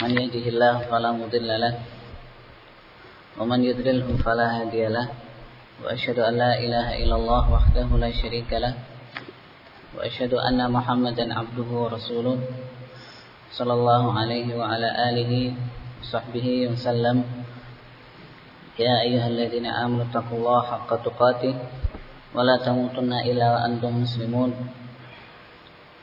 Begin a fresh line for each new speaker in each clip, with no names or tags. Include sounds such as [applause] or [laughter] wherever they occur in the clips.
من يهده الله فلا مضل له ومن يضلله فلا هادي له وأشهد أن لا إله إلا الله وحده لا شريك له وأشهد أن محمدا عبده ورسوله صلى الله عليه وعلى آله وصحبه وسلم. يا أيها الذين آمنوا اتقوا الله حق تقاته ولا تموتن إلا وأنتم مسلمون.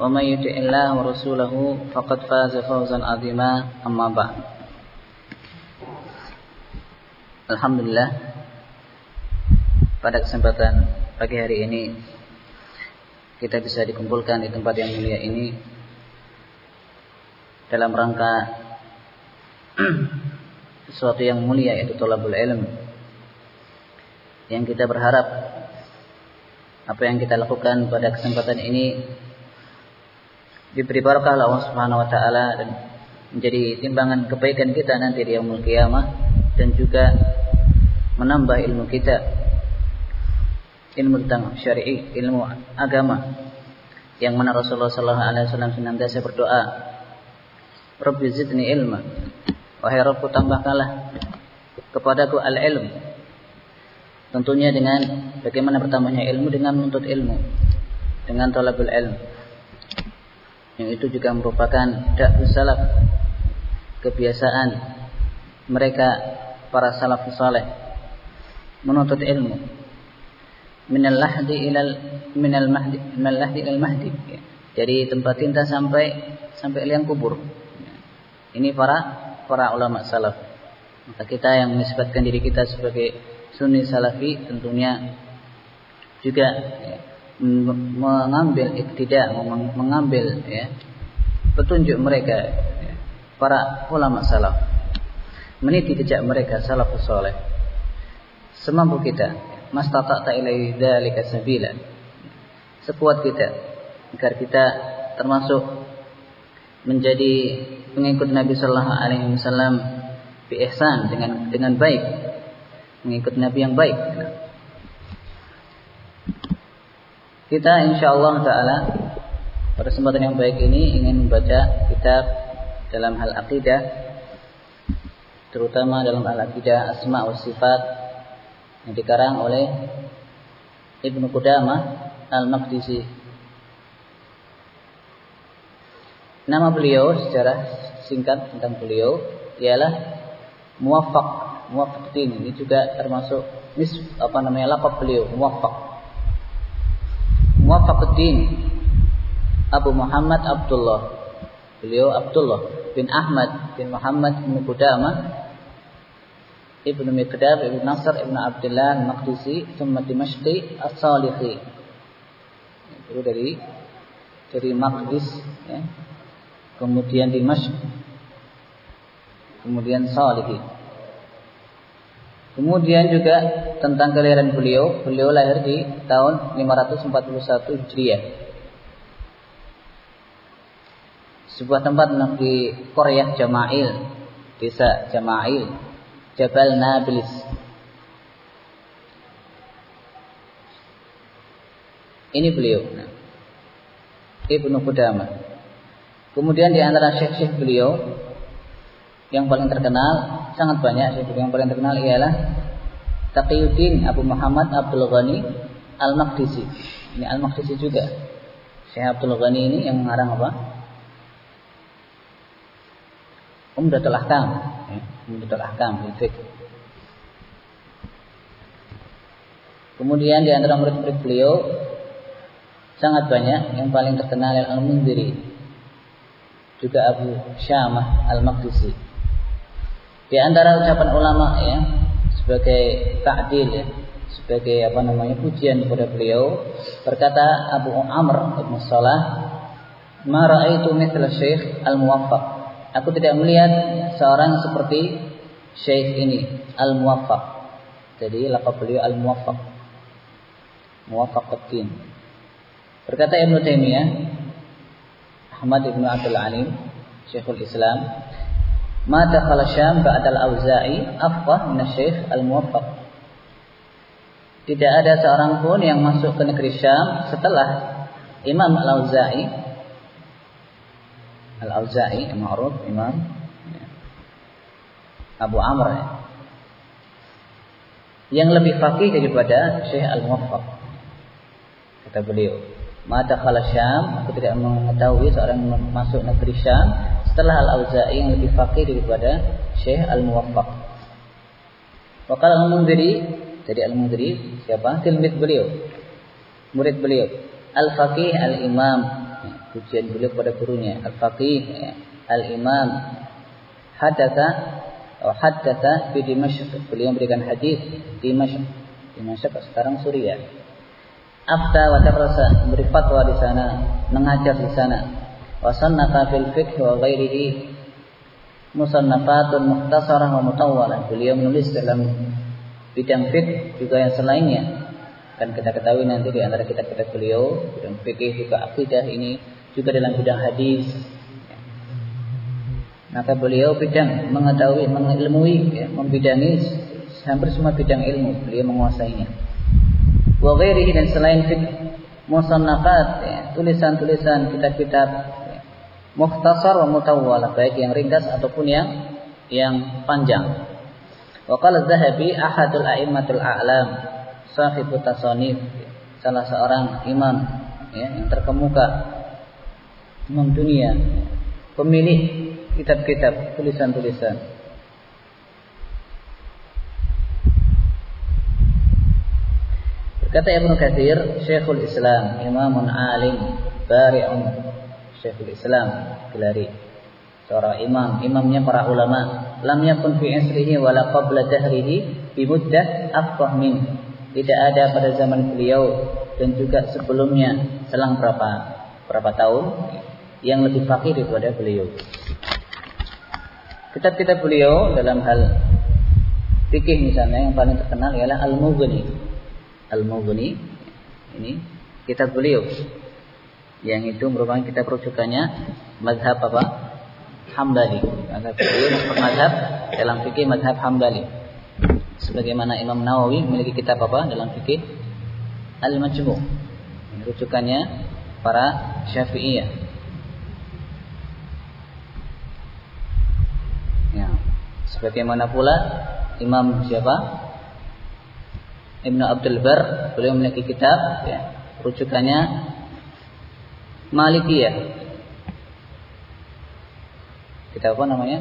ومن يطع الله ورسوله فقد فاز فوزا عظيما أما بعد Alhamdulillah pada kesempatan pagi hari ini kita bisa dikumpulkan di tempat yang mulia ini dalam rangka [clears throat] sesuatu yang mulia yaitu tolabul ilm yang kita berharap apa yang kita lakukan pada kesempatan ini diberi barakah Allah Subhanahu wa taala dan menjadi timbangan kebaikan kita nanti di yaumul qiyamah dan juga menambah ilmu kita ilmu tentang syar'i, ilmu agama yang mana Rasulullah sallallahu alaihi wasallam senantiasa berdoa Rabbi zidni ilma wahai Rabbku tambahkanlah kepadaku al-ilm tentunya dengan bagaimana bertambahnya ilmu dengan menuntut ilmu dengan talabul ilm yang itu juga merupakan dakwah salaf kebiasaan mereka para salafus saleh menuntut ilmu. Minal lahdi ilal minal mahdi minal lahdi ilal mahdi. Tempat tinta sampai sampai liang kubur. Ini para para ulama salaf. Maka kita yang menisbatkan diri kita sebagai sunni salafi tentunya juga mengambil iktidak mengambil ya, petunjuk mereka ya, para ulama salaf. Meniti jejak mereka salafus saleh semampu kita mastata'ta ilaihi dzalika sabila. Sekuat kita agar kita termasuk menjadi pengikut Nabi sallallahu alaihi wasallam bi ihsan dengan dengan baik. Mengikut Nabi yang baik kita insyaallah taala pada kesempatan yang baik ini ingin membaca kitab dalam hal akidah terutama dalam hal akidah asma wa sifat yang dikarang oleh Ibnu Qudamah Al-Maqdisi. Nama beliau secara singkat tentang beliau ialah Muwaffaq Muwaffaquddin. Ini juga termasuk mis apa namanya laqab beliau Muwaffaq. Muwaffaquddin Abu Muhammad Abdullah. Beliau Abdullah bin Ahmad bin Muhammad bin Qudamah Ibnu Miqdad, Ibnu Nasr, Ibnu Abdullah Al-Maqdisi, Thumma Dimashqi As-Salihi. Itu dari dari Maqdis ya. Kemudian Dimashq. Kemudian Salihi. Kemudian juga tentang kelahiran beliau, beliau lahir di tahun 541 Hijriah. Sebuah tempat di Korea Jama'il, desa Jama'il, Jabal Nablus. Ini beliau. Nah. Ibnu Qudamah. Kemudian di antara syekh-syekh beliau yang paling terkenal sangat banyak syekh yang paling terkenal ialah Taqiyuddin Abu Muhammad Abdul Ghani Al-Maqdisi. Ini Al-Maqdisi juga. Syekh Abdul Ghani ini yang mengarang apa? Umdatul Ahkam. Ya. Umdatul Ahkam. Kemudian di antara murid-murid beliau sangat banyak yang paling terkenal Al-Mundiri juga Abu Syamah Al-Maqdisi. Di antara ucapan ulama ya sebagai ta'dil ya, sebagai apa namanya pujian kepada beliau berkata Abu Amr Ibn Salah ma ra'aitu mithla Syekh Al-Muwaffaq Aku tidak melihat seorang seperti Syekh ini Al-Muwaffaq. Jadi lakab beliau Al-Muwaffaq. Muwaffaq Berkata Ibn Taimiyah Ahmad Ibn Abdul Alim Syekhul Islam Ma dakhala Syam ba'da al-Auza'i afqah min Al-Muwaffaq. Tidak ada seorang pun yang masuk ke negeri Syam setelah Imam Al-Auza'i Al-Auza'i ma'ruf Imam Abu Amr ya. Yang lebih fakih daripada Syekh Al-Muwaffaq. Kata beliau, Mata khala Syam, aku tidak mengetahui seorang masuk negeri Syam setelah Al-Auza'i yang lebih fakih daripada Syekh Al-Muwaffaq. Wakal Al-Mundiri, jadi Al-Mundiri siapa? Tilmid beliau. Murid beliau. Al-Faqih Al-Imam. Pujian beliau kepada gurunya. Al-Faqih Al-Imam. Hadatha atau haddatha di Dimashq. Beliau memberikan hadis di Dimashq. Dimashq sekarang Suriah. Afta wa takrasa memberi fatwa di sana, mengajar di sana fil fiqh wa ghairihi musannafatun mukhtasarah wa mutawwalah. Beliau menulis dalam bidang fiqh juga yang selainnya. Dan kita ketahui nanti di antara kitab-kitab beliau, bidang fikih juga akidah ini juga dalam bidang hadis. Maka beliau bidang mengetahui, mengilmui, ya, membidangi hampir semua bidang ilmu. Beliau menguasainya. Wa ghairihi dan selain fiqh musannafat, ya, tulisan-tulisan kitab-kitab mukhtasar wa mutawwala baik yang ringkas ataupun yang yang panjang. Wa qala Az-Zahabi ahadul a'immatul a'lam sahibu tasanif salah seorang imam ya, yang terkemuka imam dunia pemilik kitab-kitab tulisan-tulisan Kata Ibnu Katsir, Syekhul Islam, imamun alim, bari'un Syekhul Islam gelari seorang imam imamnya para ulama lam yakun fi asrihi wala qabla dahrihi bi muddah afqah min. Tidak ada pada zaman beliau dan juga sebelumnya selang berapa berapa tahun yang lebih fakir daripada beliau. Kitab-kitab beliau dalam hal fikih misalnya yang paling terkenal ialah Al-Mughni. Al-Mughni ini kitab beliau yang itu merupakan kita rujukannya mazhab apa? Hambali. Mazhab mazhab dalam fikih mazhab Hambali. Sebagaimana Imam Nawawi memiliki kitab apa dalam fikih Al-Majmu'. Rujukannya para Syafi'iyah. Ya. Sebagaimana pula Imam siapa? Ibnu Abdul Bar, beliau memiliki kitab ya, rujukannya Malikiyah. Kita apa namanya?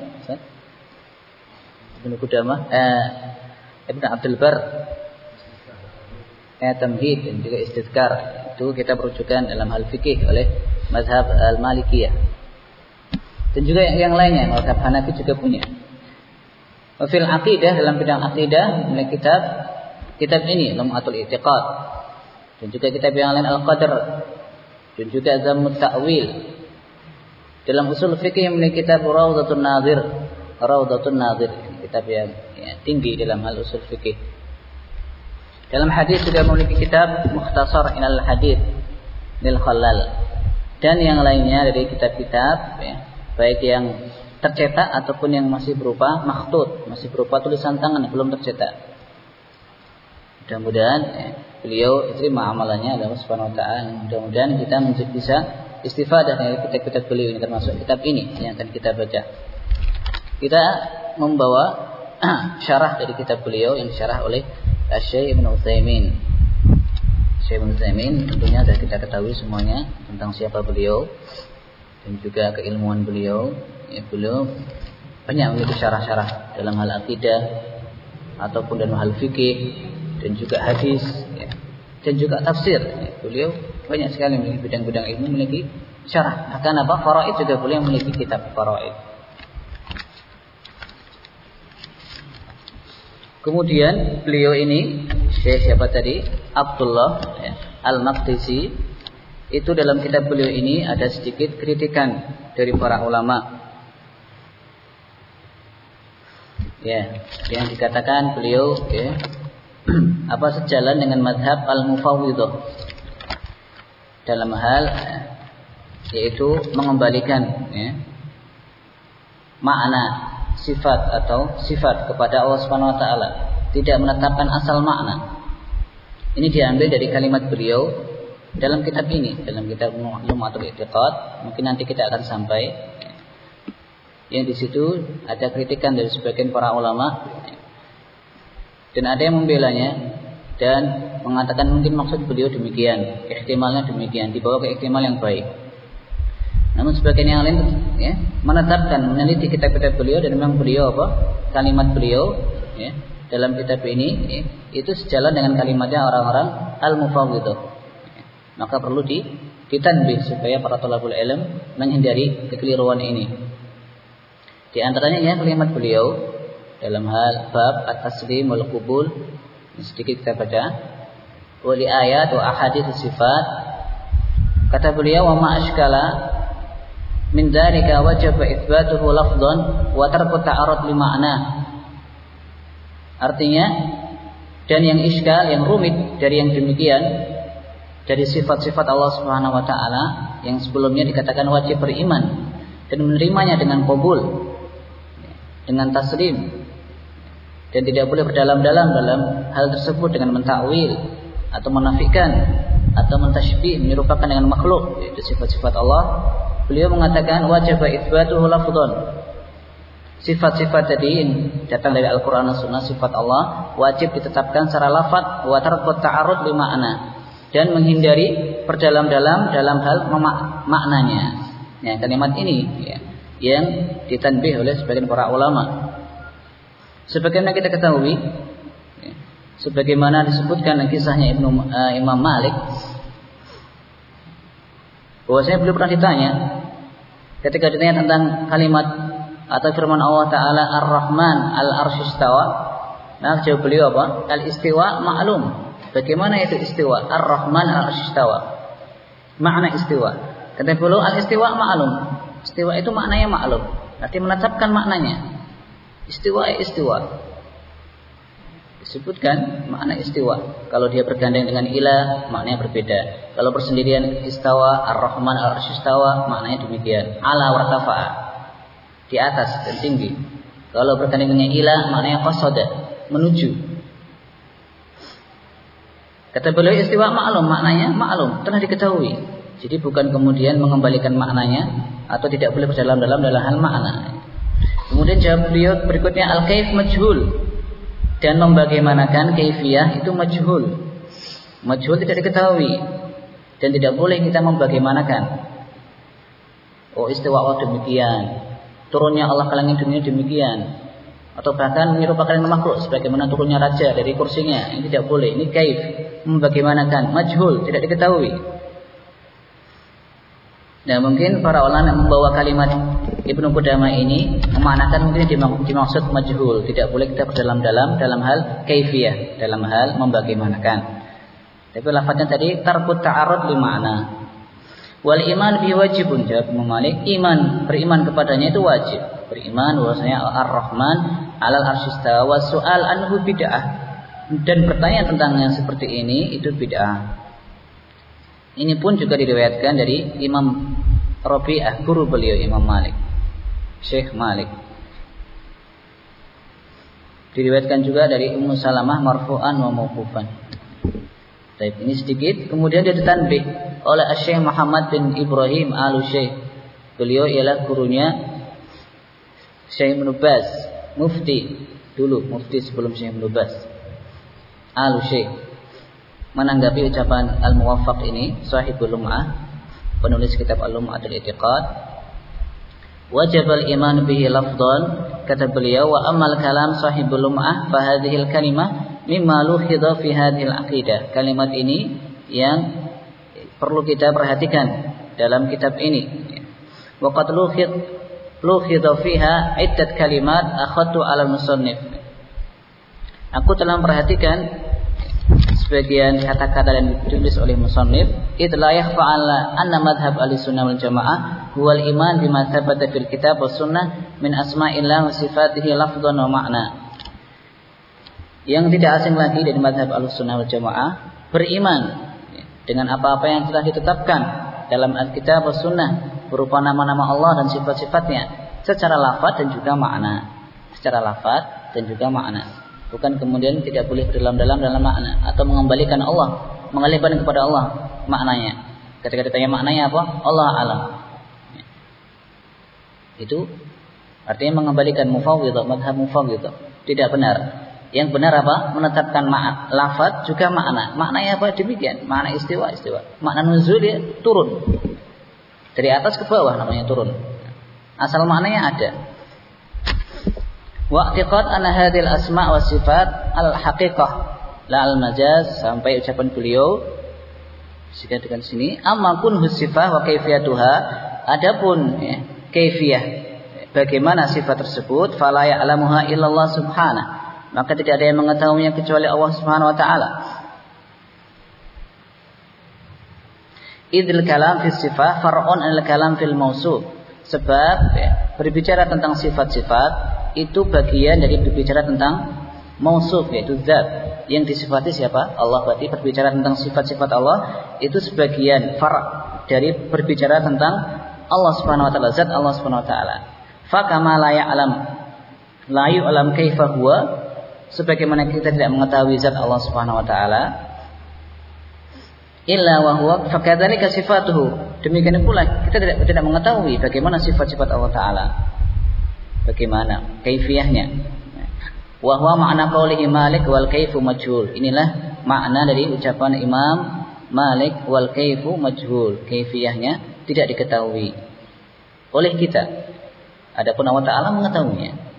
Ibnu Qudamah, eh, Ibnu Abdul Bar, eh, Tamhid dan juga Istidkar. Itu kita berujukan dalam hal fikih oleh mazhab Al-Malikiyah. Dan juga yang, lainnya, mazhab Hanafi juga punya. Wafil aqidah dalam bidang aqidah mulai kitab kitab ini Lum'atul I'tiqad dan juga kitab yang lain Al-Qadr dan juga Zammut Ta'wil. Dalam usul fikih yang memiliki kitab Rawdatun Nazir, Rawdatun Nazir, kitab yang ya, tinggi dalam hal usul fikih. Dalam hadis juga memiliki kitab Mukhtasar Inal Hadis Nil Khalal dan yang lainnya dari kitab-kitab ya, baik yang tercetak ataupun yang masih berupa makhtut, masih berupa tulisan tangan belum tercetak. Mudah-mudahan ya, beliau terima amalannya adalah Subhanahu wa taala. Mudah-mudahan kita bisa istifadah dari kitab-kitab beliau ini termasuk kitab ini yang akan kita baca. Kita membawa [clears throat] syarah dari kitab beliau yang disyarah oleh Syekh Ibn Utsaimin. Syekh Ibn Utsaimin tentunya sudah kita ketahui semuanya tentang siapa beliau dan juga keilmuan beliau. Ya, beliau banyak memiliki syarah-syarah dalam hal akidah ataupun dalam hal fikih dan juga hadis dan juga tafsir. Beliau banyak sekali memiliki bidang-bidang ilmu memiliki syarah. Bahkan apa? Faraid juga beliau memiliki kitab faraid. Kemudian beliau ini Syekh siapa tadi? Abdullah ya, Al-Maqdisi itu dalam kitab beliau ini ada sedikit kritikan dari para ulama. Ya, yang dikatakan beliau ya, [clears throat] apa sejalan dengan madhab al-mufawwidah dalam hal yaitu mengembalikan ya, makna sifat atau sifat kepada Allah Subhanahu wa taala, tidak menetapkan asal makna. Ini diambil dari kalimat beliau dalam kitab ini, dalam kitab Lumatul I'tiqad, mungkin nanti kita akan sampai. Yang di situ ada kritikan dari sebagian para ulama dan ada yang membelanya dan mengatakan mungkin maksud beliau demikian, ihtimalnya demikian, dibawa ke ihtimal yang baik. Namun sebagian yang lain ya, menetapkan meneliti kitab-kitab beliau dan memang beliau apa? kalimat beliau ya, dalam kitab ini ya, itu sejalan dengan kalimatnya orang-orang al-mufawwidhah. Ya, maka perlu di ditanbih supaya para thalabul ilm menghindari kekeliruan ini. Di antaranya ya kalimat beliau dalam hal bab at-taslim wal qubul sedikit kita baca. Wali ayat wa ahadits sifat kata beliau wa ma ashkala min dzalika wajib itsbatuhu lafdhan wa tarku ta'arud li ma'na. Artinya dan yang iskal yang rumit dari yang demikian dari sifat-sifat Allah Subhanahu wa taala yang sebelumnya dikatakan wajib beriman dan menerimanya dengan kabul dengan taslim dan tidak boleh berdalam-dalam dalam hal tersebut dengan mentakwil atau menafikan atau mentashbih menyerupakan dengan makhluk yaitu sifat-sifat Allah. Beliau mengatakan wajib itsbatuhu lafdhan sifat-sifat tadi datang dari Al-Qur'an dan Sunnah sifat Allah wajib ditetapkan secara lafaz wa tarqut ta'arud li makna dan menghindari berdalam-dalam dalam hal maknanya. Ya kalimat ini ya yang ditanbih oleh sebagian para ulama. Sebagaimana kita ketahui, sebagaimana disebutkan kisahnya Ibnu uh, Imam Malik, bahwasanya beliau pernah ditanya ketika ditanya tentang kalimat atau firman Allah Taala Ar-Rahman Al-Arsyistawa, nah jawab beliau apa? Al-istiwa ma'lum. Bagaimana itu istiwa? Ar-Rahman Al-Arsyistawa. Makna istiwa. Kata beliau al-istiwa ma'lum. Istiwa itu maknanya maklum. Nanti menetapkan maknanya. Istiwa ya istiwa. Disebutkan makna istiwa. Kalau dia bergandeng dengan ilah, maknanya berbeda. Kalau bersendirian istawa, ar-Rahman ar-Rashistawa, maknanya demikian. Ala wartafa'a. Di atas dan tinggi. Kalau bergandeng dengan ilah, maknanya qasada, menuju. Kata beliau istiwa maklum, maknanya maklum, telah diketahui. Jadi bukan kemudian mengembalikan maknanya atau tidak boleh berdalam-dalam dalam hal makna. Kemudian jawab beliau berikutnya al-kaif majhul. Dan membagaimanakan kaifiyah itu majhul. Majhul tidak diketahui dan tidak boleh kita membagaimanakan. Oh istiwa Allah demikian, turunnya Allah ke langit dunia demikian, atau bahkan menyerupakan makhluk sebagaimana turunnya raja dari kursinya. Ini tidak boleh. Ini kaif. Membagaimanakan. Majhul tidak diketahui. Nah mungkin para ulama membawa kalimat Ibnu Qudama ini memaknakan mungkin dimaksud majhul, tidak boleh kita berdalam-dalam dalam hal kaifiyah, dalam hal membagaimanakan. Tapi lafadznya tadi tarkut ta'arud li makna. Wal iman bi wajibun jawab Malik, iman beriman kepadanya itu wajib. Beriman bahwasanya Ar-Rahman alal arsyistawa wa su'al anhu bid'ah. Dan bertanya tentang yang seperti ini itu bid'ah. Ini pun juga diriwayatkan dari Imam Rabi'ah, guru beliau Imam Malik. Syekh Malik. Diriwayatkan juga dari Ummu Salamah marfu'an wa mauqufan. Baik, ini sedikit. Kemudian dia ditanbih oleh Syekh Muhammad bin Ibrahim Al-Syekh. Beliau ialah gurunya Syekh Ibnu mufti dulu, mufti sebelum Syekh Ibnu Al-Syekh menanggapi ucapan Al-Muwaffaq ini, sahibul lum'ah, penulis kitab Al-Lum'ah al-I'tiqad, wajib al-iman bihi lafdhan, kata beliau, wa amal kalam sahibul lum'ah, fahadhil kalimah, mimma luhidha fi hadhil aqidah. Kalimat ini yang perlu kita perhatikan dalam kitab ini. Waqad luhid luhidha fiha iddat kalimat akhadtu ala musannif. Aku telah memperhatikan sebagian kata-kata yang ditulis oleh musannif itu la yakhfa anna madhhab al-sunnah wal jamaah huwa al-iman bima thabata fil kitab was sunnah min asma'illah wa sifatihi lafdhan wa ma'na. Yang tidak asing lagi dari madhab al-sunnah wal jamaah beriman dengan apa-apa yang telah ditetapkan dalam Alkitab was sunnah berupa nama-nama Allah dan sifat-sifatnya secara lafaz dan juga makna secara lafaz dan juga makna Bukan kemudian tidak boleh berdalam-dalam dalam makna atau mengembalikan Allah, mengalihkan kepada Allah maknanya. Ketika ditanya maknanya apa? Allah alam. Itu artinya mengembalikan mufawwidah, madhab mufawwidah. Tidak benar. Yang benar apa? Menetapkan makna lafaz juga makna. Maknanya apa? Demikian. Makna istiwa, istiwa. Makna nuzul ya turun. Dari atas ke bawah namanya turun. Asal maknanya ada. Wa i'tiqad anna hadhil asma' wa sifat al-haqiqah. La al-majaz sampai ucapan beliau. Sehingga dengan sini amma kun husifah wa kaifiyatuha. Adapun ya, kaifiyah bagaimana sifat tersebut fala ya'lamuha illallah subhanahu. Maka tidak ada yang mengetahuinya kecuali Allah Subhanahu wa taala. Idil kalam fi sifat far'un al kalam fil mausuf sebab ya, berbicara tentang sifat-sifat itu bagian dari berbicara tentang mausuf yaitu zat yang disifati siapa? Allah berarti berbicara tentang sifat-sifat Allah itu sebagian far dari berbicara tentang Allah Subhanahu wa taala, zat Allah Subhanahu wa taala. Fa kama la ya'lam la sebagaimana kita tidak mengetahui zat Allah Subhanahu wa taala illa wa huwa fakadzalika sifatuhu. Demikian pula kita tidak tidak mengetahui bagaimana sifat-sifat Allah taala. Bagaimana kaifiyahnya? Wa huwa ma'na qaulihi Malik wal kaifu majhul. Inilah makna dari ucapan Imam Malik wal kaifu majhul. Kaifiyahnya tidak diketahui oleh kita. Adapun Allah Ta'ala mengetahuinya.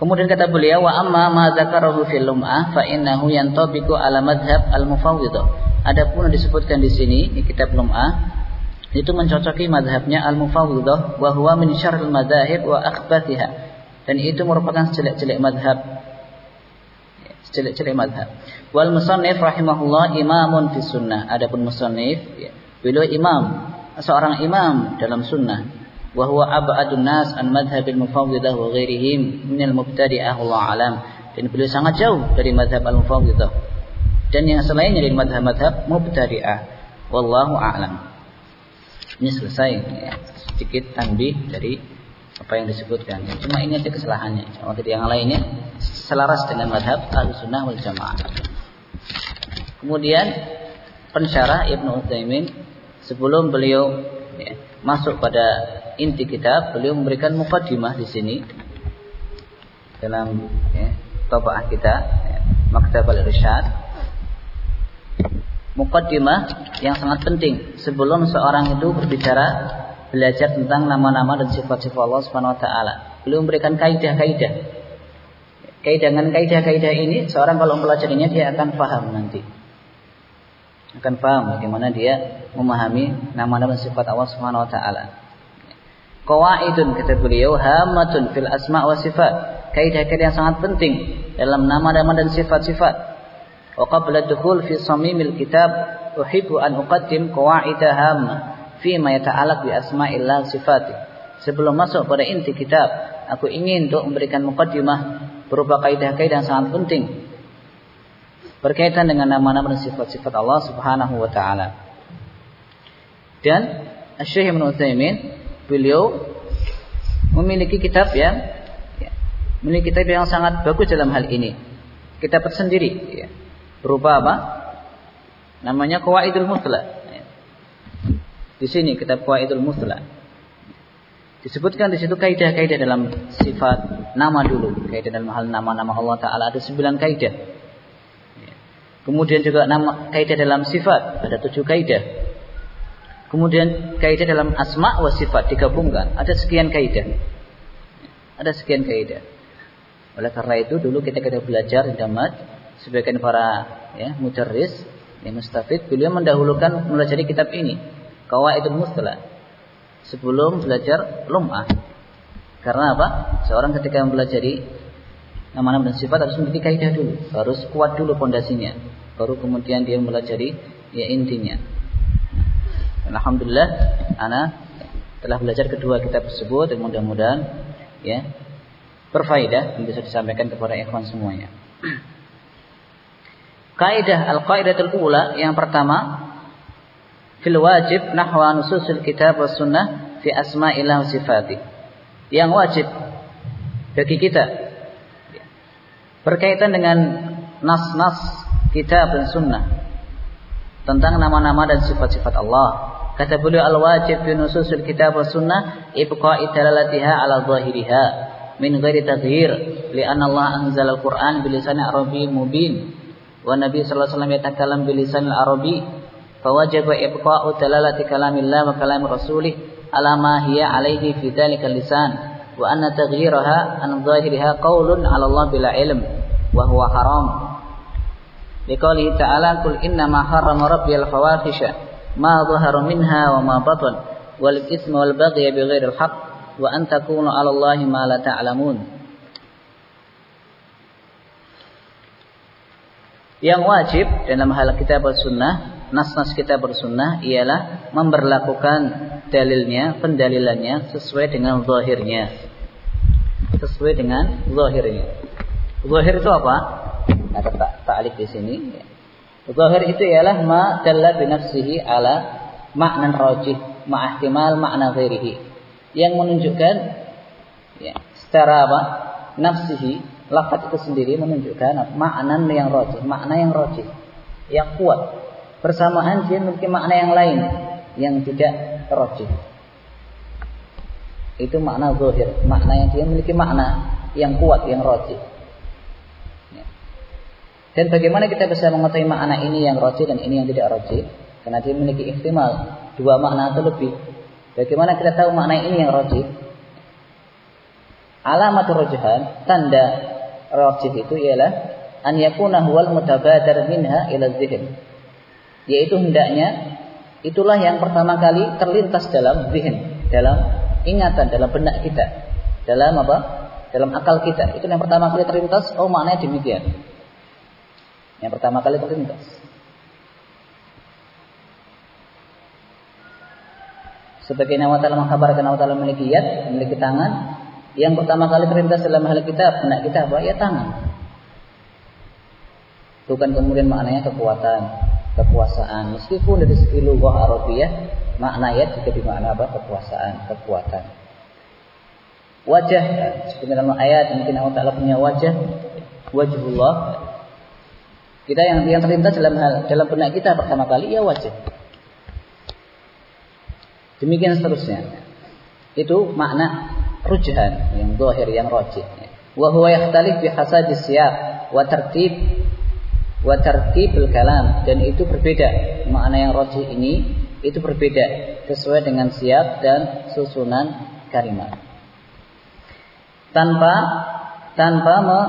Kemudian kata beliau wa amma ma dzakarahu fil lum'ah fa innahu yantabiqu ala madhhab al mufawwidah. Adapun disebutkan di sini di kitab lum'ah itu mencocoki madhabnya al-mufawwidah wa huwa min syarril madzahib wa akhbathiha dan itu merupakan sejelek-jelek madhab. Sejelek-jelek madhab. Wal musannif rahimahullah imamun fi sunnah. Adapun musannif ya, beliau imam. Seorang imam dalam sunnah. Wa huwa ab'adun nas an madhabil mufawwidah wa ghairihim minal mubtadi'ah Allah alam. Dan beliau sangat jauh dari madhab al-mufawwidah. Dan yang selainnya dari madhab-madhab mubtadi'ah. Wallahu a'lam ini selesai ya. sedikit tanbih dari apa yang disebutkan. Ya, cuma ini aja kesalahannya. Cuma yang lainnya selaras dengan madhab al-sunnah wal jamaah. Kemudian pensyarah Ibnu Utsaimin sebelum beliau ya, masuk pada inti kitab, beliau memberikan mukaddimah di sini dalam ya, kita ya, Maktab al-Irsyad mukaddimah yang sangat penting sebelum seorang itu berbicara belajar tentang nama-nama dan sifat-sifat Allah Subhanahu wa taala. Beliau memberikan kaidah-kaidah. Kaidah dengan kaidah-kaidah ini seorang kalau mempelajarinya dia akan paham nanti. Akan paham bagaimana dia memahami nama-nama sifat Allah Subhanahu wa taala. Qawaidun kata beliau hamatun fil asma wa sifat. Kaidah-kaidah yang sangat penting dalam nama-nama dan sifat-sifat Dukhul fi samimil kitab uhibbu an uqaddim qawaida hamma fi ma yata'allaq bi asma'illah sifati. Sebelum masuk pada inti kitab, aku ingin untuk memberikan mukaddimah berupa kaidah-kaidah yang sangat penting berkaitan dengan nama-nama dan sifat-sifat Allah Subhanahu wa taala. Dan Syekh Ibnu Utsaimin beliau memiliki kitab yang ya, memiliki kitab yang sangat bagus dalam hal ini. Kitab tersendiri ya berupa apa? Namanya Qawaidul Musla. Di sini kitab Qawaidul Musla. Disebutkan di situ kaidah-kaidah dalam sifat nama dulu, kaidah dalam hal nama-nama Allah Taala ada sembilan kaidah. Kemudian juga nama kaidah dalam sifat ada tujuh kaidah. Kemudian kaidah dalam asma wa sifat digabungkan ada sekian kaidah. Ada sekian kaidah. Oleh karena itu dulu kita kita belajar di damat sebagian para ya mujarris, ya mustafid, beliau mendahulukan mempelajari kitab ini, Qawaidul Mustalah sebelum belajar lum'ah. Karena apa? Seorang ketika mempelajari nama-nama dan sifat harus memiliki kaidah dulu, harus kuat dulu pondasinya, baru kemudian dia melajari ya intinya. Dan Alhamdulillah, ana telah belajar kedua kitab tersebut dan mudah-mudahan ya berfaedah dan bisa disampaikan kepada ikhwan semuanya. Kaidah al-qaidatul ula yang pertama fil wajib nahwa nususul kitab was sunnah fi asma'illah sifati. Yang wajib bagi kita berkaitan dengan nas-nas kitab dan sunnah tentang nama-nama dan sifat-sifat Allah. Kata beliau al-wajib fi nususul kitab wa sunnah ibqa'i dalalatiha ala zahiriha min ghairi taghyir li'anna Allah anzala al-Qur'an bilisan Arabi mubin wa Nabi sallallahu alaihi wasallam yatakalam bilisan Arabi فوجب إبقاء دلالة كلام الله وكلام رسوله على ما هي عليه في ذلك اللسان وأن تغييرها عن ظاهرها قول على الله بلا علم وهو حرام. لقوله تعالى قل إنما حرم ربي الفواحش ما ظهر منها وما بطن والإثم والبغي بغير الحق وأن تكون على الله ما لا تعلمون. Yang wajib dalam hal kitab sunnah nas-nas kita bersunnah ialah memperlakukan dalilnya, pendalilannya sesuai dengan zahirnya. Sesuai dengan zahirnya. Zahir itu apa? Ada tak ta'alif di sini. Zahir itu ialah ma dalla bi nafsihi ala makna rajih ma ihtimal makna ghairihi. Yang menunjukkan ya, secara apa? Nafsihi, lafaz itu sendiri menunjukkan makna yang rajih, makna yang rajih, yang kuat Bersamaan dia memiliki makna yang lain yang tidak rojih. Itu makna zahir, makna yang dia memiliki makna yang kuat, yang rojih. Ya. Dan bagaimana kita bisa mengetahui makna ini yang rojih dan ini yang tidak rojih? Karena dia memiliki ihtimal dua makna atau lebih. Bagaimana kita tahu makna ini yang rojih? Alamat rojihan, tanda rojih itu ialah an yakuna huwal mutabadar minha ila dzihn yaitu hendaknya itulah yang pertama kali terlintas dalam zihin, dalam ingatan, dalam benak kita, dalam apa? Dalam akal kita. Itu yang pertama kali terlintas, oh maknanya demikian. Yang pertama kali terlintas. Sebagai nama ta'ala mengkabarkan nama ta'ala memiliki yad, memiliki tangan. Yang pertama kali terlintas dalam hal kita, benak kita apa? Ya tangan. Bukan kemudian maknanya kekuatan, kekuasaan. Meskipun dari segi lughah Arabiyah makna ayat juga dimakna apa? Kekuasaan, kekuatan. Wajah seperti dalam ayat mungkin Allah Taala punya wajah, wajhullah. Kita yang yang terlintas dalam hal dalam benak kita pertama kali ya wajah. Demikian seterusnya. Itu makna rujhan yang zahir yang rajih. Wa huwa yakhtalif bi hasabi siyaq wa tertib wa tartibul kalam. Dan itu berbeda. Makna yang rajih ini itu berbeda. Sesuai dengan siap dan susunan kalimat. Tanpa tanpa me,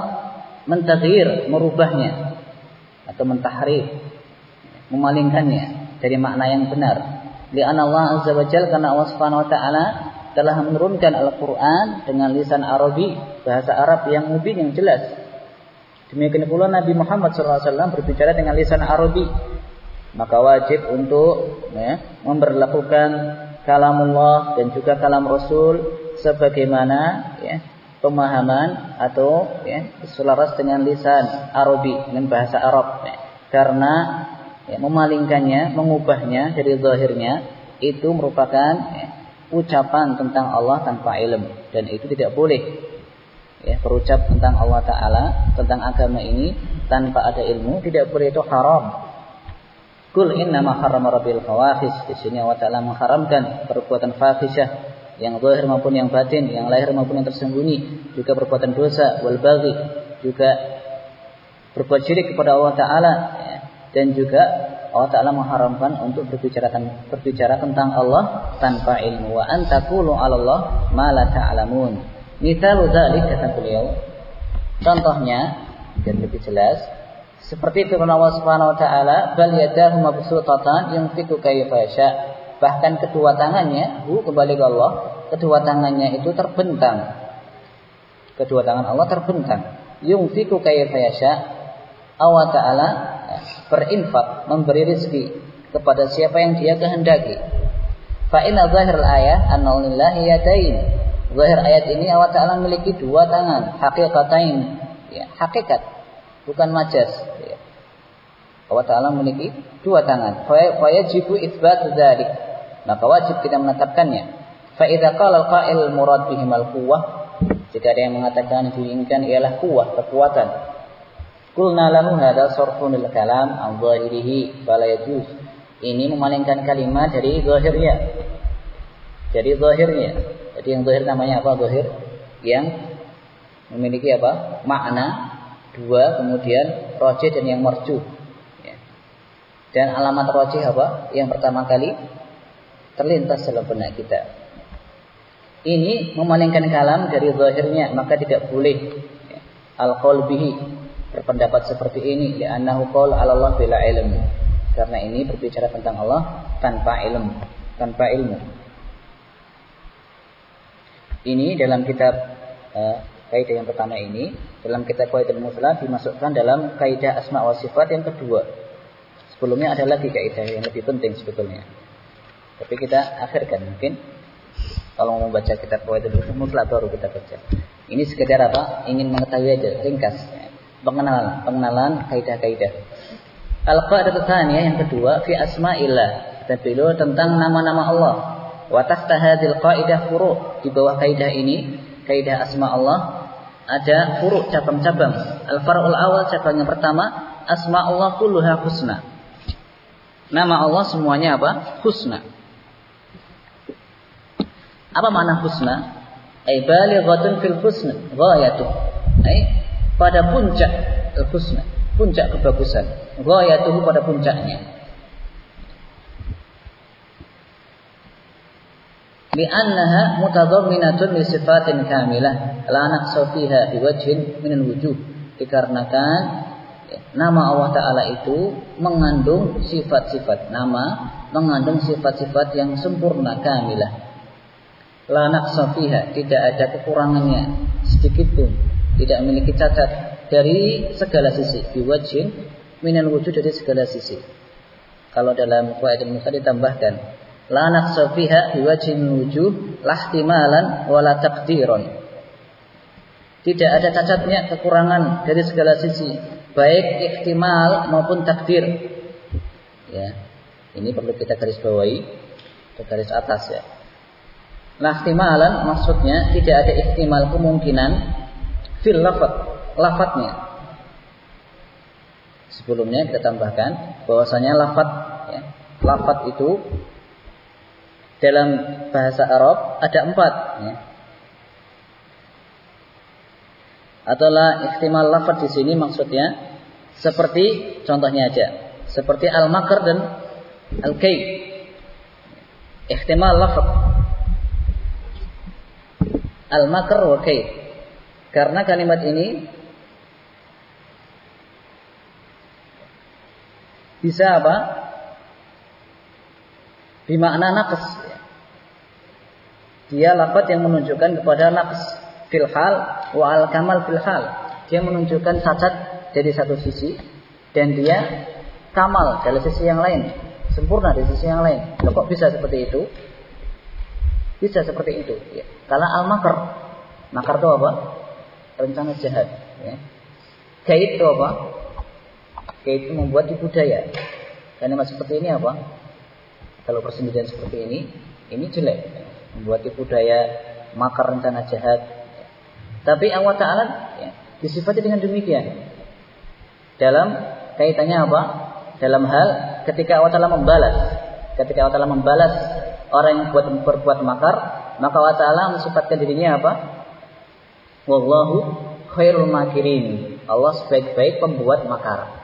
merubahnya. Atau mentahrif. Memalingkannya. Dari makna yang benar. Li'anna Allah azza wajalla karena Allah Subhanahu wa taala telah menurunkan Al-Qur'an dengan lisan Arabi bahasa Arab yang mubin yang jelas Demikian pula Nabi Muhammad SAW berbicara dengan lisan Arabi. Maka wajib untuk ya, memperlakukan kalamullah dan juga kalam Rasul sebagaimana ya, pemahaman atau ya, selaras dengan lisan Arabi dengan bahasa Arab. Ya. Karena ya, memalingkannya, mengubahnya dari zahirnya itu merupakan ya, ucapan tentang Allah tanpa ilmu dan itu tidak boleh ya, berucap tentang Allah Ta'ala, tentang agama ini tanpa ada ilmu, tidak boleh itu haram. Kul innama harrama rabbil fawahis. Di sini Allah Ta'ala mengharamkan perbuatan fahisyah yang zahir maupun yang batin, yang lahir maupun yang tersembunyi, juga perbuatan dosa, wal baghi, juga berbuat syirik kepada Allah Ta'ala ya. dan juga Allah Ta'ala mengharamkan untuk berbicara, berbicara tentang Allah tanpa ilmu. Wa antakulu Allah ma la ta'lamun. Mithalu dzalik kata beliau, contohnya dan lebih jelas seperti firman Allah Subhanahu wa taala, "Bal yadahu mabsutatan yunfiqu yasha." Bahkan kedua tangannya, hu kembali ke Allah, kedua tangannya itu terbentang. Kedua tangan Allah terbentang. yungfiku kaifa yasha Allah taala berinfak memberi rezeki kepada siapa yang dia kehendaki. Fa inna zahirul ayah anna lillahi yadain. Zahir ayat ini Allah taala memiliki dua tangan hakikatain. Ya hakikat bukan majas. Ya. Allah taala memiliki dua tangan. Fa yajibu itsbat dzalik. Maka wajib kita menetapkannya. Fa idza qala al-qa'il murad bihim al-quwwah. Jika ada yang mengatakan diinginkan ialah kuat, kekuatan. Kulna lahu hadza sarfun kalam an zahirihi fala. Ini memalingkan kalimat dari zahirnya. Jadi zahirnya. Jadi yang zahir namanya apa zahir? Yang memiliki apa? Makna dua kemudian rojih dan yang merju. Ya. Dan alamat rojih apa? Yang pertama kali terlintas dalam benak kita ini memalingkan kalam dari zahirnya maka tidak boleh ya, al bihi berpendapat seperti ini ya annahu qaul ala Allah bila ilm karena ini berbicara tentang Allah tanpa ilmu tanpa ilmu ini dalam kitab uh, kaidah yang pertama ini dalam kitab kaidah muslah dimasukkan dalam kaidah asma wa sifat yang kedua sebelumnya ada lagi kaidah yang lebih penting sebetulnya tapi kita akhirkan mungkin kalau mau baca kitab Qawaidul Mutlak baru kita baca. Ini sekedar apa? Ingin mengetahui aja, ringkas. Pengenalan, pengenalan kaidah-kaidah. Al-qaidah tsaniyah yang kedua fi asma'illah. Kita beliau tentang nama-nama Allah. Wa tahta hadhil qaidah furu' di bawah kaidah ini, kaidah asma Allah ada furu' cabang-cabang. Al-far'ul awal cabang yang pertama, asma Allah kulluha husna. Nama Allah semuanya apa? Husna. Apa makna husna? Ai balighatun fil husna, ghayatu. Ai pada puncak al husna, puncak kebagusan. Ghayatuhu pada puncaknya. Li'annaha mutadhamminatun li sifatin kamilah la naqsa fiha biwajhin min al-wujuh. Dikarenakan ya, nama Allah taala itu mengandung sifat-sifat nama, mengandung sifat-sifat yang sempurna kamilah lanak sofiha tidak ada kekurangannya sedikit pun tidak memiliki cacat dari segala sisi. Biwajin minal wujud dari segala sisi. Kalau dalam kuaidah Musa ditambahkan lanak sofiha biwajin wujud lahtimalan wala takdiron tidak ada cacatnya kekurangan dari segala sisi baik ihtimal maupun takdir. Ya ini perlu kita garis bawahi garis atas ya. Nah, maksudnya tidak ada ihtimal kemungkinan fil lafad, lafadnya. Sebelumnya kita tambahkan bahwasanya lafad ya, lafad itu dalam bahasa Arab ada empat ya. Adalah ihtimal lafad di sini maksudnya seperti contohnya aja, seperti al-makar dan al-kay. Ihtimal lafad al-makr wa kaid. Karena kalimat ini bisa apa? Bimakna naqs. Dia lafaz yang menunjukkan kepada naqs fil hal wa al kamal fil hal. Dia menunjukkan cacat dari satu sisi dan dia kamal dari sisi yang lain, sempurna dari sisi yang lain. kok bisa seperti itu? Bisa seperti itu. Ya. Kalau al-makar, makar itu apa? Rencana jahat. Ya. Kait itu apa? Kait itu membuat tipu daya. Karena seperti ini apa? Kalau persendirian seperti ini, ini jelek. Membuat tipu daya, makar rencana jahat. Tapi Allah Ta'ala ya, disifati dengan demikian. Dalam kaitannya apa? Dalam hal ketika Allah Ta'ala membalas. Ketika Allah Ta'ala membalas orang yang buat berbuat makar, maka Allah Taala mensifatkan dirinya apa? Wallahu khairul makirin. Allah sebaik-baik pembuat makar.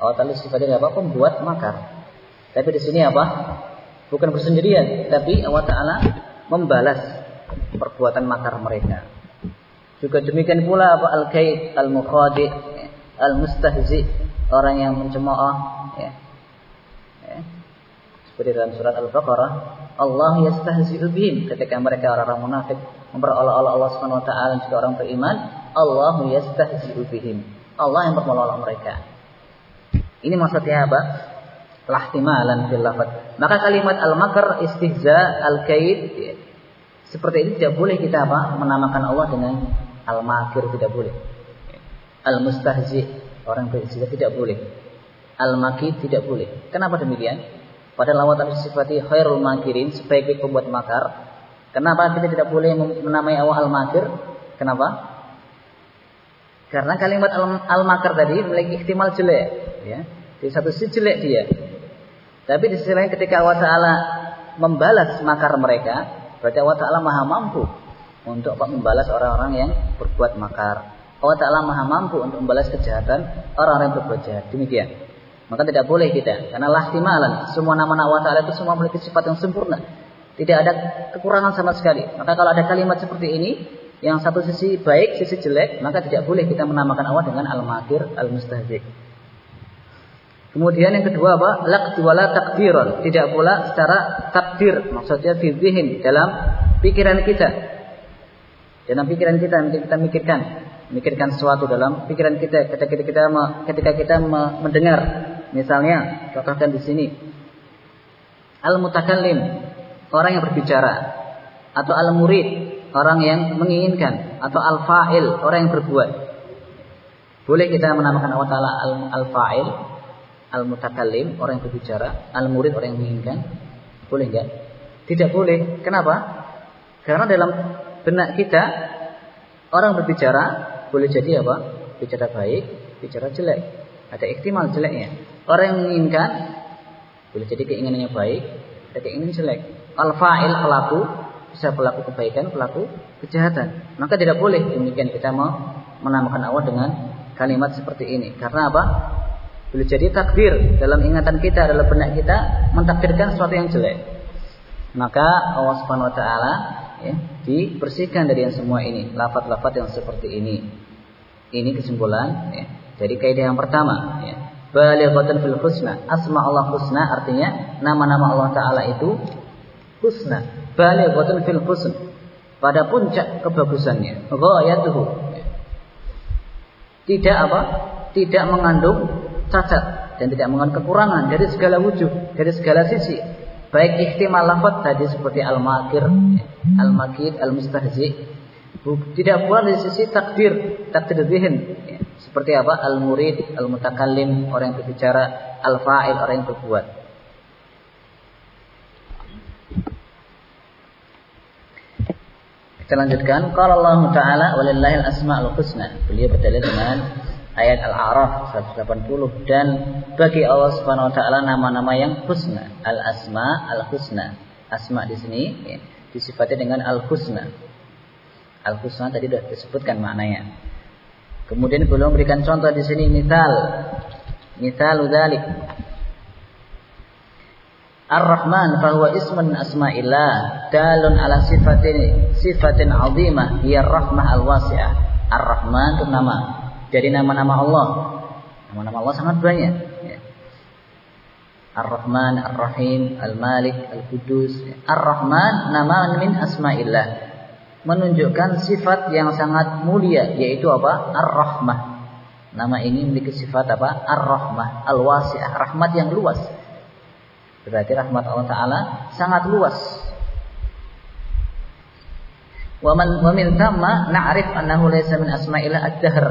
Allah Taala sifatnya apa? Pembuat makar. Tapi di sini apa? Bukan bersendirian, tapi Allah Taala membalas perbuatan makar mereka. Juga demikian pula apa al-kaid, al-mukhadi, al-mustahzi, orang yang mencemooh, ya. ya. Seperti dalam surat Al-Baqarah, Allah yastahzi'u bihim ketika mereka orang-orang munafik memperolok-olok Allah Subhanahu wa taala juga orang beriman, Allah yastahzi'u bihim. Allah yang menolong mereka. Ini maksudnya apa? Lahtimalan fil lafad. Maka kalimat al-makr, istihza, al-kaid ya. seperti ini tidak boleh kita apa? menamakan Allah dengan al-makir tidak boleh. Al-mustahzi orang beristihza tidak boleh. Al-makid tidak boleh. Kenapa demikian? Pada lawatan sifati khairul makirin sebaik pembuat makar. Kenapa kita tidak boleh menamai Allah al-makir? Kenapa? Karena kalimat al-makar tadi memiliki ihtimal jelek, ya. Di satu sisi jelek dia. Tapi di sisi lain ketika Allah Taala membalas makar mereka, berarti Allah Taala Maha mampu untuk membalas orang-orang yang berbuat makar. Allah Taala Maha mampu untuk membalas kejahatan orang-orang yang berbuat jahat. Demikian. Maka tidak boleh kita karena lahtimalan semua nama Allah Taala itu semua memiliki sifat yang sempurna. Tidak ada kekurangan sama sekali. Maka kalau ada kalimat seperti ini, yang satu sisi baik, sisi jelek, maka tidak boleh kita menamakan Allah dengan al-makir, al-mustahzik. Kemudian yang kedua apa? Laqti wala takdiran. Tidak pula secara takdir, maksudnya fizihin dalam pikiran kita. Dalam pikiran kita kita mikirkan, mikirkan sesuatu dalam pikiran kita ketika kita ketika kita mendengar. Misalnya, contohkan di sini. Al-mutakallim, orang yang berbicara atau al-murid, orang yang menginginkan atau al-fa'il, orang yang berbuat. Boleh kita menamakan Allah Ta'ala al-fa'il, al-mutakallim, orang yang berbicara, al-murid, orang yang menginginkan? Boleh enggak? Tidak boleh. Kenapa? Karena dalam benak kita, orang berbicara boleh jadi apa? Bicara baik, bicara jelek. Ada ikhtimal jeleknya. Orang yang menginginkan boleh jadi keinginannya baik, ada keinginan jelek. Al-fa'il pelaku bisa pelaku kebaikan, pelaku kejahatan. Maka tidak boleh demikian kita mau menamakan Allah dengan kalimat seperti ini. Karena apa? Boleh jadi takdir dalam ingatan kita, dalam benak kita mentakdirkan sesuatu yang jelek. Maka Allah Subhanahu wa taala ya, dibersihkan dari yang semua ini, lafaz-lafaz yang seperti ini. Ini kesimpulan ya, dari kaidah yang pertama ya. Balighatan fil husna. Asma Allah husna artinya nama-nama Allah taala itu husna. Balighatun fil husn. Pada puncak kebagusannya. Ghayatuhu. Tidak apa? Tidak mengandung cacat dan tidak mengandung kekurangan dari segala wujud dari segala sisi. Baik ihtimal lafaz tadi seperti al-makir al-makid al-mustahzi tidak pula dari sisi takdir takdir zihin seperti apa al-murid al-mutakallim orang yang berbicara al-fa'il orang yang berbuat Kita lanjutkan. Qala Allah Ta'ala walillahil asma'ul husna. Beliau berdalil dengan ayat Al-A'raf 180 dan bagi Allah Subhanahu wa taala nama-nama yang husna. Al-asma al-husna. Asma di sini ya, disifati dengan al-husna. Al-husna tadi sudah disebutkan maknanya. Kemudian beliau memberikan contoh di sini misal. Misal dzalik Ar-Rahman fahuwa ismun asma'illah dalun ala sifatin sifatin azimah hiya rahmah al-wasi'ah. Ar-Rahman itu nama dari nama-nama Allah. Nama-nama Allah sangat banyak. Ya. Ar-Rahman, Ar-Rahim, Al-Malik, Al-Qudus. Ar-Rahman nama min asma'illah. Menunjukkan sifat yang sangat mulia yaitu apa? Ar-Rahmah. Nama ini memiliki sifat apa? Ar-Rahmah, Al-Wasi'ah, rahmat yang luas. Berarti rahmat Allah Ta'ala sangat luas. Wa man wa min thamma na'rif annahu laysa min asma'illah ad-dahr.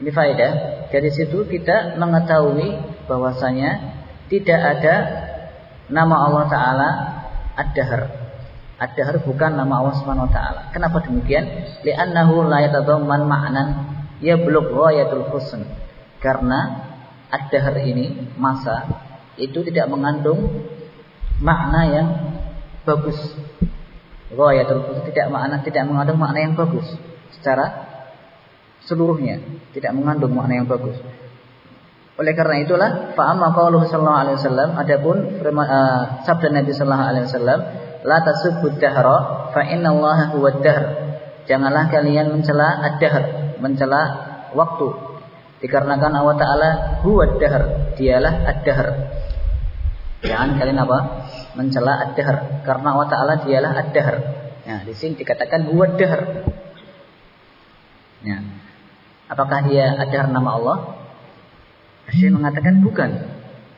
Ini faedah. Dari situ kita mengetahui bahwasanya tidak ada nama Allah Ta'ala ad-dahr. Ad-dahr bukan nama Allah Subhanahu wa taala. Kenapa demikian? Li'annahu la yatadamman ma'nan yablugh ghayatul husn. Karena ad-dahr ini masa itu tidak mengandung makna yang bagus. Ghayatul tidak makna tidak mengandung makna yang bagus secara seluruhnya, tidak mengandung makna yang bagus. Oleh karena itulah fa'amma qauluhu sallallahu alaihi wasallam adapun uh, sabda Nabi sallallahu alaihi wasallam la tasubbud dahra fa innallaha huwad dahr. Janganlah kalian mencela ad-dahr, mencela waktu. Dikarenakan Allah Ta'ala huwad dahr, dialah ad-dahr. Jangan kalian apa? Mencela ad-dahr karena Allah Taala dialah ad-dahr. Nah, di sini dikatakan huwa dahr. Ya. Apakah dia ad-dahr nama Allah? Saya mengatakan bukan.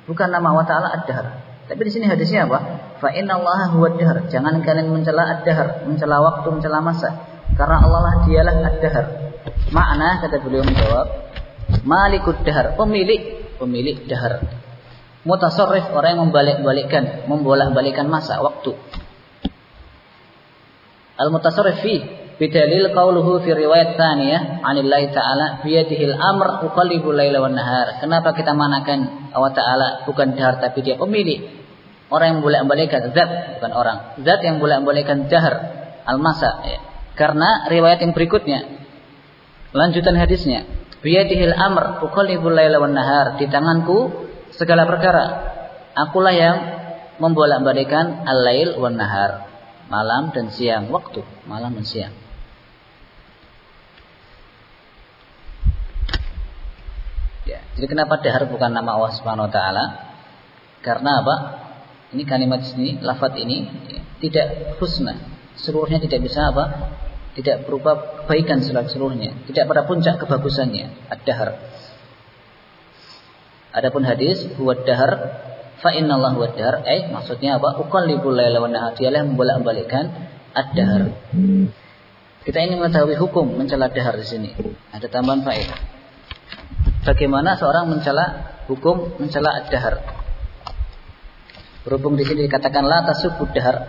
Bukan nama Allah Ta'ala ad-dahr. Tapi di sini hadisnya apa? Fa inna Allah huwa dahr. Jangan kalian mencela ad-dahr, mencela waktu, mencela masa. Karena Allah lah dialah ad-dahr. Makna kata beliau menjawab, Malikud dahr, pemilik, pemilik dahr. Mutasarrif orang yang membalik-balikkan, membolak-balikan masa, waktu. Al-mutasarrif fi bidalil qauluhu fi riwayat tsaniyah anillahi ta'ala biyadihil amr uqallibu laila wan nahar. Kenapa kita manakan Allah Ta'ala bukan dahar tapi dia pemilik. Orang yang bolak-balikan zat bukan orang. Zat yang bolak-balikan dahar al-masa ya. Karena riwayat yang berikutnya lanjutan hadisnya biyadihil amr uqallibu laila wan nahar. Di tanganku segala perkara. Akulah yang membolak-balikan al-lail wan nahar malam dan siang waktu malam dan siang ya jadi kenapa dahar bukan nama Allah Subhanahu wa taala karena apa ini kalimat ini lafaz ini tidak husna. Seluruhnya tidak bisa apa? Tidak berupa kebaikan seluruhnya. Tidak pada puncak kebagusannya ad-dahar adapun hadis buat dahar fa innallahu wadhar eh maksudnya apa? Uqallibul laila wan nahar dialah membolak-balikkan ad-dahr. Kita ingin mengetahui hukum mencela dahar di sini. Ada tambahan faedah. Bagaimana seorang mencela hukum mencela ad-dahr berhubung di sini dikatakan la tasubud dahar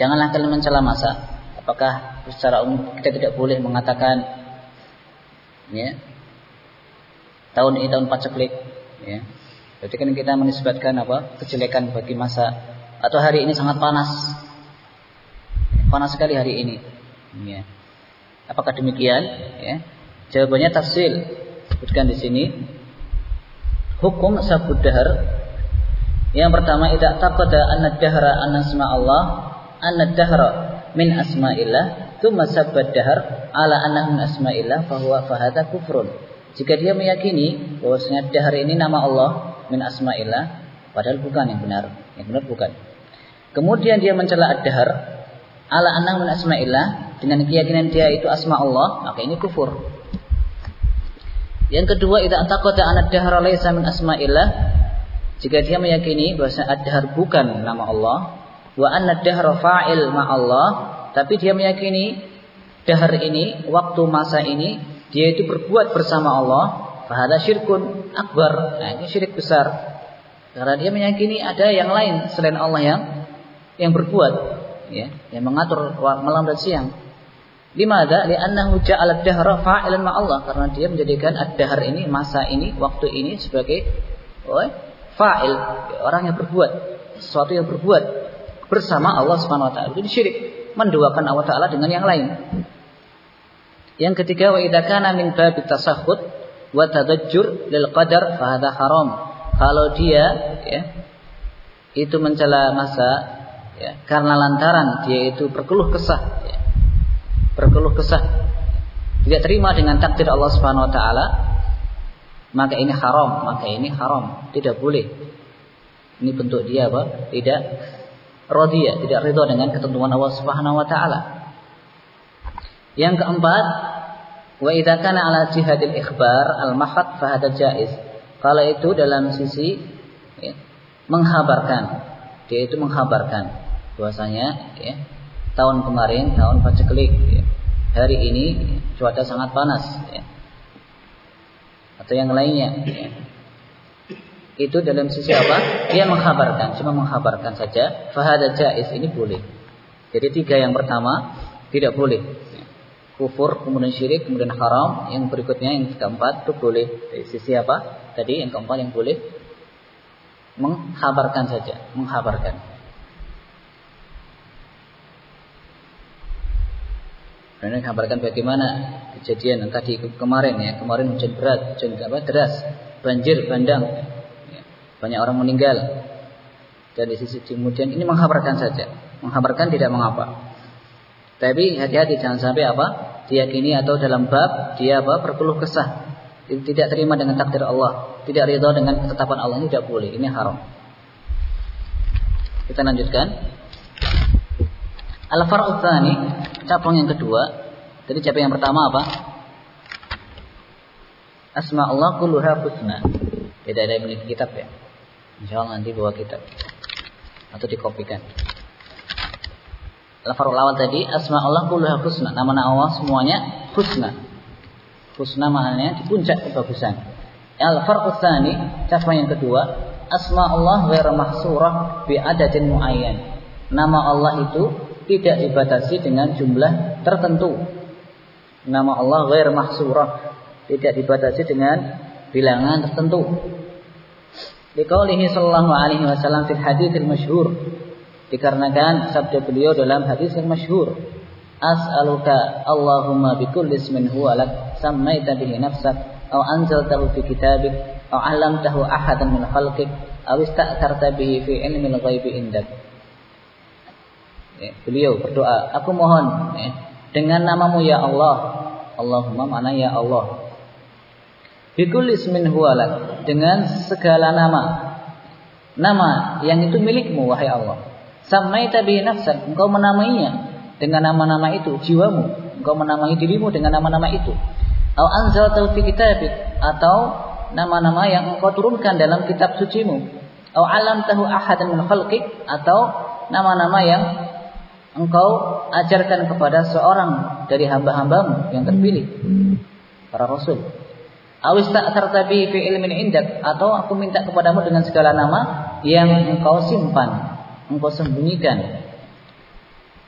janganlah kalian mencela masa apakah secara umum kita tidak boleh mengatakan ya tahun ini tahun paceklik ya jadi kan kita menisbatkan apa? Kejelekan bagi masa atau hari ini sangat panas. Panas sekali hari ini. Ya. Apakah demikian? Ya. Jawabannya tafsil. Sebutkan di sini. Hukum sabud dahar. Yang pertama tidak taqada anna dahra anna asma Allah, anna dahra min asma'illah, thumma sabad dahar ala anna min asma'illah fahuwa fahada kufrun. Jika dia meyakini bahwasanya dahar ini nama Allah, min asma'illah padahal bukan yang benar. Yang benar bukan. Kemudian dia mencela ad-dahr ala anna min asma'illah dengan keyakinan dia itu asma Allah, maka ini kufur. Yang kedua, idza taqata anna ad-dahr laisa min asma'illah jika dia meyakini bahwa ad-dahr bukan nama Allah, wa anna ad-dahr fa'il ma Allah, tapi dia meyakini dahar ini, waktu masa ini dia itu berbuat bersama Allah, Fahada syirkun akbar. Nah, ini syirik besar. Karena dia meyakini ada yang lain selain Allah yang yang berbuat, ya, yang mengatur malam dan siang. Limada? Li'annahu ja'ala dahra fa'ilan ma Allah karena dia menjadikan ad-dahr ini, masa ini, waktu ini sebagai oh, fa'il, orang yang berbuat, sesuatu yang berbuat bersama Allah Subhanahu wa taala. Itu syirik, menduakan Allah taala dengan yang lain. Yang ketiga wa idza kana min babit tasahhud wa tadajjur lil qadar fahada haram. Kalau dia ya itu mencela masa ya, karena lantaran dia itu berkeluh kesah ya, berkeluh kesah tidak terima dengan takdir Allah Subhanahu wa taala maka ini haram maka ini haram. Tidak boleh. Ini bentuk dia apa? Tidak rodia tidak ridho dengan ketentuan Allah Subhanahu wa taala. Yang keempat Wa idza kana ala jihadil ikhbar al mahad fahada jaiz. Kalau itu dalam sisi ya, menghabarkan, dia itu menghabarkan bahwasanya ya, tahun kemarin tahun paceklik ya, hari ini cuaca sangat panas ya. Atau yang lainnya ya. itu dalam sisi apa dia menghabarkan cuma menghabarkan saja fahada jaiz ini boleh jadi tiga yang pertama tidak boleh kufur, kemudian syirik, kemudian haram. Yang berikutnya yang keempat itu boleh dari sisi apa? Tadi yang keempat yang boleh menghabarkan saja, menghabarkan. Dan ini menghabarkan bagaimana kejadian yang tadi kemarin ya, kemarin hujan berat, hujan apa deras, banjir bandang, ya, banyak orang meninggal. Dan di sisi kemudian ini menghabarkan saja, menghabarkan tidak mengapa. Tapi hati-hati jangan sampai apa? Diyakini atau dalam bab dia apa? Berkeluh kesah. Tidak terima dengan takdir Allah, tidak ridho dengan ketetapan Allah ini tidak boleh. Ini haram. Kita lanjutkan. Al-far'u cabang yang kedua. Jadi cabang yang pertama apa? Asma Allah kulluha husna. Tidak ada yang memiliki kitab ya. Insya Allah nanti bawa kitab atau dikopikan. Awal tadi asma Allah kulluha husna. Nama-nama Allah semuanya husna. Husna maknanya di puncak kebagusan. Al-farqu tsani, cara yang kedua, asma Allah ghairu mahsurah bi adadin muayyan. Nama Allah itu tidak dibatasi dengan jumlah tertentu. Nama Allah ghair mahsurah, tidak dibatasi dengan bilangan tertentu. Liqaulihi sallallahu alaihi wasallam fil haditsil masyhur. Dikarenakan sabda beliau dalam hadis yang masyhur, As'aluka Allahumma bikulli ismin huwa lak. Sammaita bihi nafsak. Aw anzaltahu fi kitabik. Aw 'allamtahu ahadan min khalqik. Aw ista'tarta bihi fi ilmil ghaibi indak. Ya, beliau berdoa, aku mohon ya, dengan namamu ya Allah. Allahumma mana ya Allah. Bikulli ismin huwa lak dengan segala nama. Nama yang itu milikmu wahai Allah. Samaita bihi nafsan, engkau menamainya dengan nama-nama itu, jiwamu. Engkau menamai dirimu dengan nama-nama itu. Au anzaltahu fi kitabik atau nama-nama yang engkau turunkan dalam kitab sucimu. Au alamtahu ahadan min khalqik atau nama-nama yang engkau ajarkan kepada seorang dari hamba-hambamu yang terpilih para rasul. Awis tak tertabi fi ilmin indak atau aku minta kepadamu dengan segala nama yang engkau simpan engkau sembunyikan.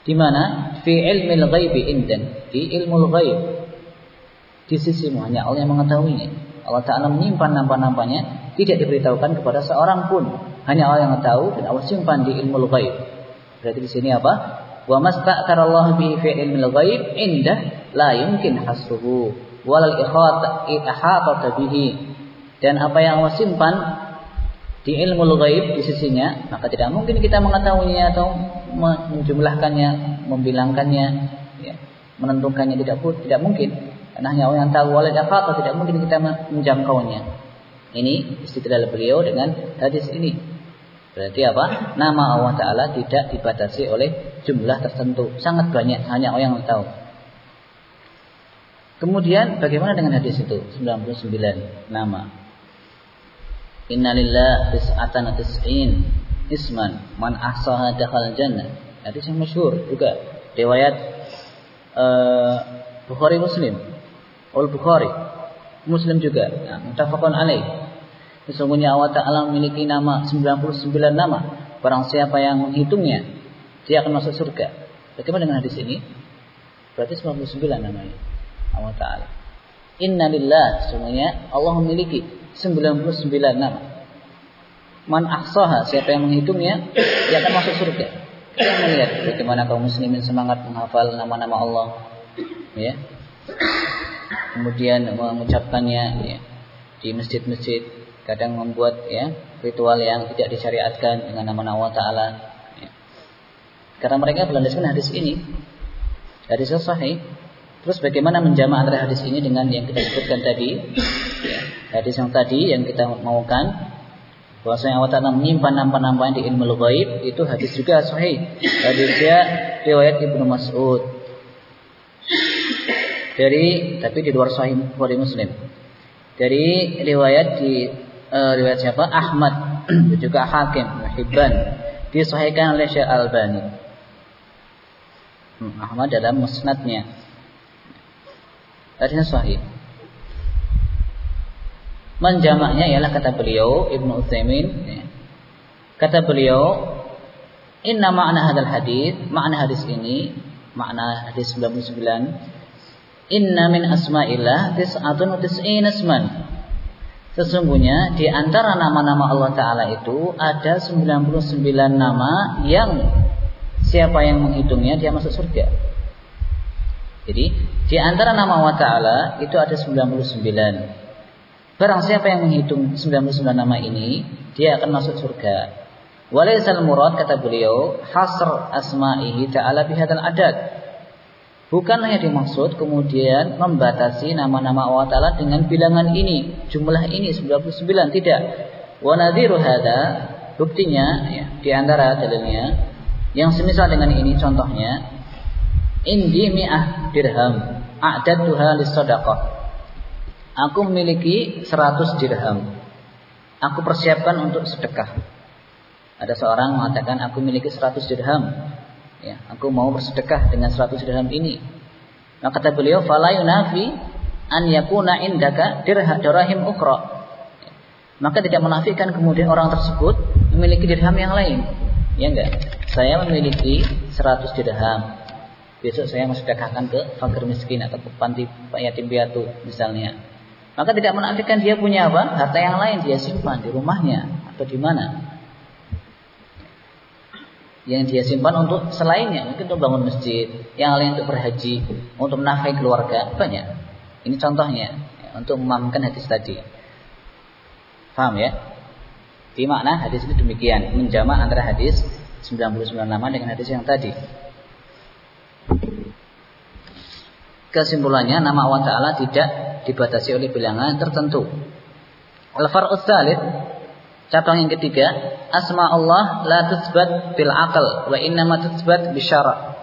Di mana? Fi ilmil ghaibi indan di ilmu ghaib. Di sisimu hanya Allah yang mengetahuinya. Allah Ta'ala menyimpan nampak-nampaknya tidak diberitahukan kepada seorang pun. Hanya Allah yang tahu dan Allah simpan di ilmu ghaib. Berarti di sini apa wa masta'karallahu bihi fi ilmil ghaib indah la yumkin hasruhu walal ihata bihi dan apa yang Allah simpan di ilmu ghaib di sisinya, maka tidak mungkin kita mengetahuinya atau menjumlahkannya, membilangkannya, ya, menentukannya tidak tidak mungkin. Karena hanya Allah yang tahu oleh atau tidak mungkin kita menjangkaunya. Ini istidlal beliau dengan hadis ini. Berarti apa? Nama Allah Ta'ala tidak dibatasi oleh jumlah tertentu. Sangat banyak, hanya Allah yang tahu. Kemudian bagaimana dengan hadis itu? 99 nama. Inna lillah tis'atan tis'in isman man ahsaha dakhal jannah. Hadis yang masyhur juga riwayat uh, Bukhari Muslim. Al Bukhari Muslim juga. Nah, mutafaqun alaih. Sesungguhnya Allah Ta'ala memiliki nama 99 nama. Barang siapa yang menghitungnya, dia akan masuk surga. Bagaimana dengan hadis ini? Berarti 99 namanya. Allah Ta'ala. Inna lillah. Sesungguhnya Allah memiliki 99 nama. Man ahsaha, siapa yang menghitungnya, dia akan masuk surga. Kita melihat bagaimana kaum muslimin semangat menghafal nama-nama Allah. Ya. Kemudian mengucapkannya ya, di masjid-masjid, kadang membuat ya ritual yang tidak disyariatkan dengan nama-nama Allah Taala. Ya. Karena mereka berlandaskan hadis ini, hadis sahih, Terus bagaimana menjama antara hadis ini dengan yang kita sebutkan tadi? Ya, hadis yang tadi yang kita maukan bahwasanya Allah Taala menyimpan nampak-nampak di ilmu ghaib itu hadis juga sahih. Hadisnya riwayat Ibnu Mas'ud. Dari tapi di luar sahih Bukhari Muslim. Dari riwayat di uh, riwayat siapa? Ahmad [clears throat] dan juga Hakim Hibban disahihkan oleh Syekh Albani. Hmm, Ahmad dalam musnadnya Hadisnya sahih. Menjamaknya ialah kata beliau Ibnu Utsaimin ya. Kata beliau Inna makna hadal hadis, makna hadis ini, makna hadis 99 Inna min asma'illah tis'atun wa tis'in asman. Sesungguhnya di antara nama-nama Allah Ta'ala itu ada 99 nama yang siapa yang menghitungnya dia masuk surga. Jadi di antara nama Allah Ta'ala itu ada 99. Barang siapa yang menghitung 99 nama ini, dia akan masuk surga. Walaisal murad kata beliau, hasr asma'ihi ta'ala bihadal adad. Bukan hanya dimaksud kemudian membatasi nama-nama Allah Ta'ala dengan bilangan ini, jumlah ini 99, tidak. Wa hada, buktinya ya, di antara dalilnya yang semisal dengan ini contohnya indi mi'ah dirham a'dadtuha lis-sadaqah Aku memiliki 100 dirham. Aku persiapkan untuk sedekah. Ada seorang mengatakan aku memiliki 100 dirham. Ya, aku mau bersedekah dengan 100 dirham ini. Maka kata beliau, "Fala yunafi an yakuna indaka dirham ukhra." Maka tidak menafikan kemudian orang tersebut memiliki dirham yang lain. Ya enggak? Saya memiliki 100 dirham. Besok saya sedekahkan ke fakir miskin atau ke panti yatim piatu misalnya. Maka tidak menafikan dia punya apa? Harta yang lain dia simpan di rumahnya atau di mana. Yang dia simpan untuk selainnya, mungkin untuk bangun masjid, yang lain untuk berhaji, untuk menafkahi keluarga, banyak. Ini contohnya ya, untuk memahamkan hadis tadi. Paham ya? Di makna hadis itu demikian, menjama antara hadis 99 nama dengan hadis yang tadi. Kesimpulannya nama Allah Ta'ala tidak dibatasi oleh bilangan tertentu. Al-far'u tsalits cabang yang ketiga, asma Allah la tutsbat bil aql wa innama tutsbat bisyara.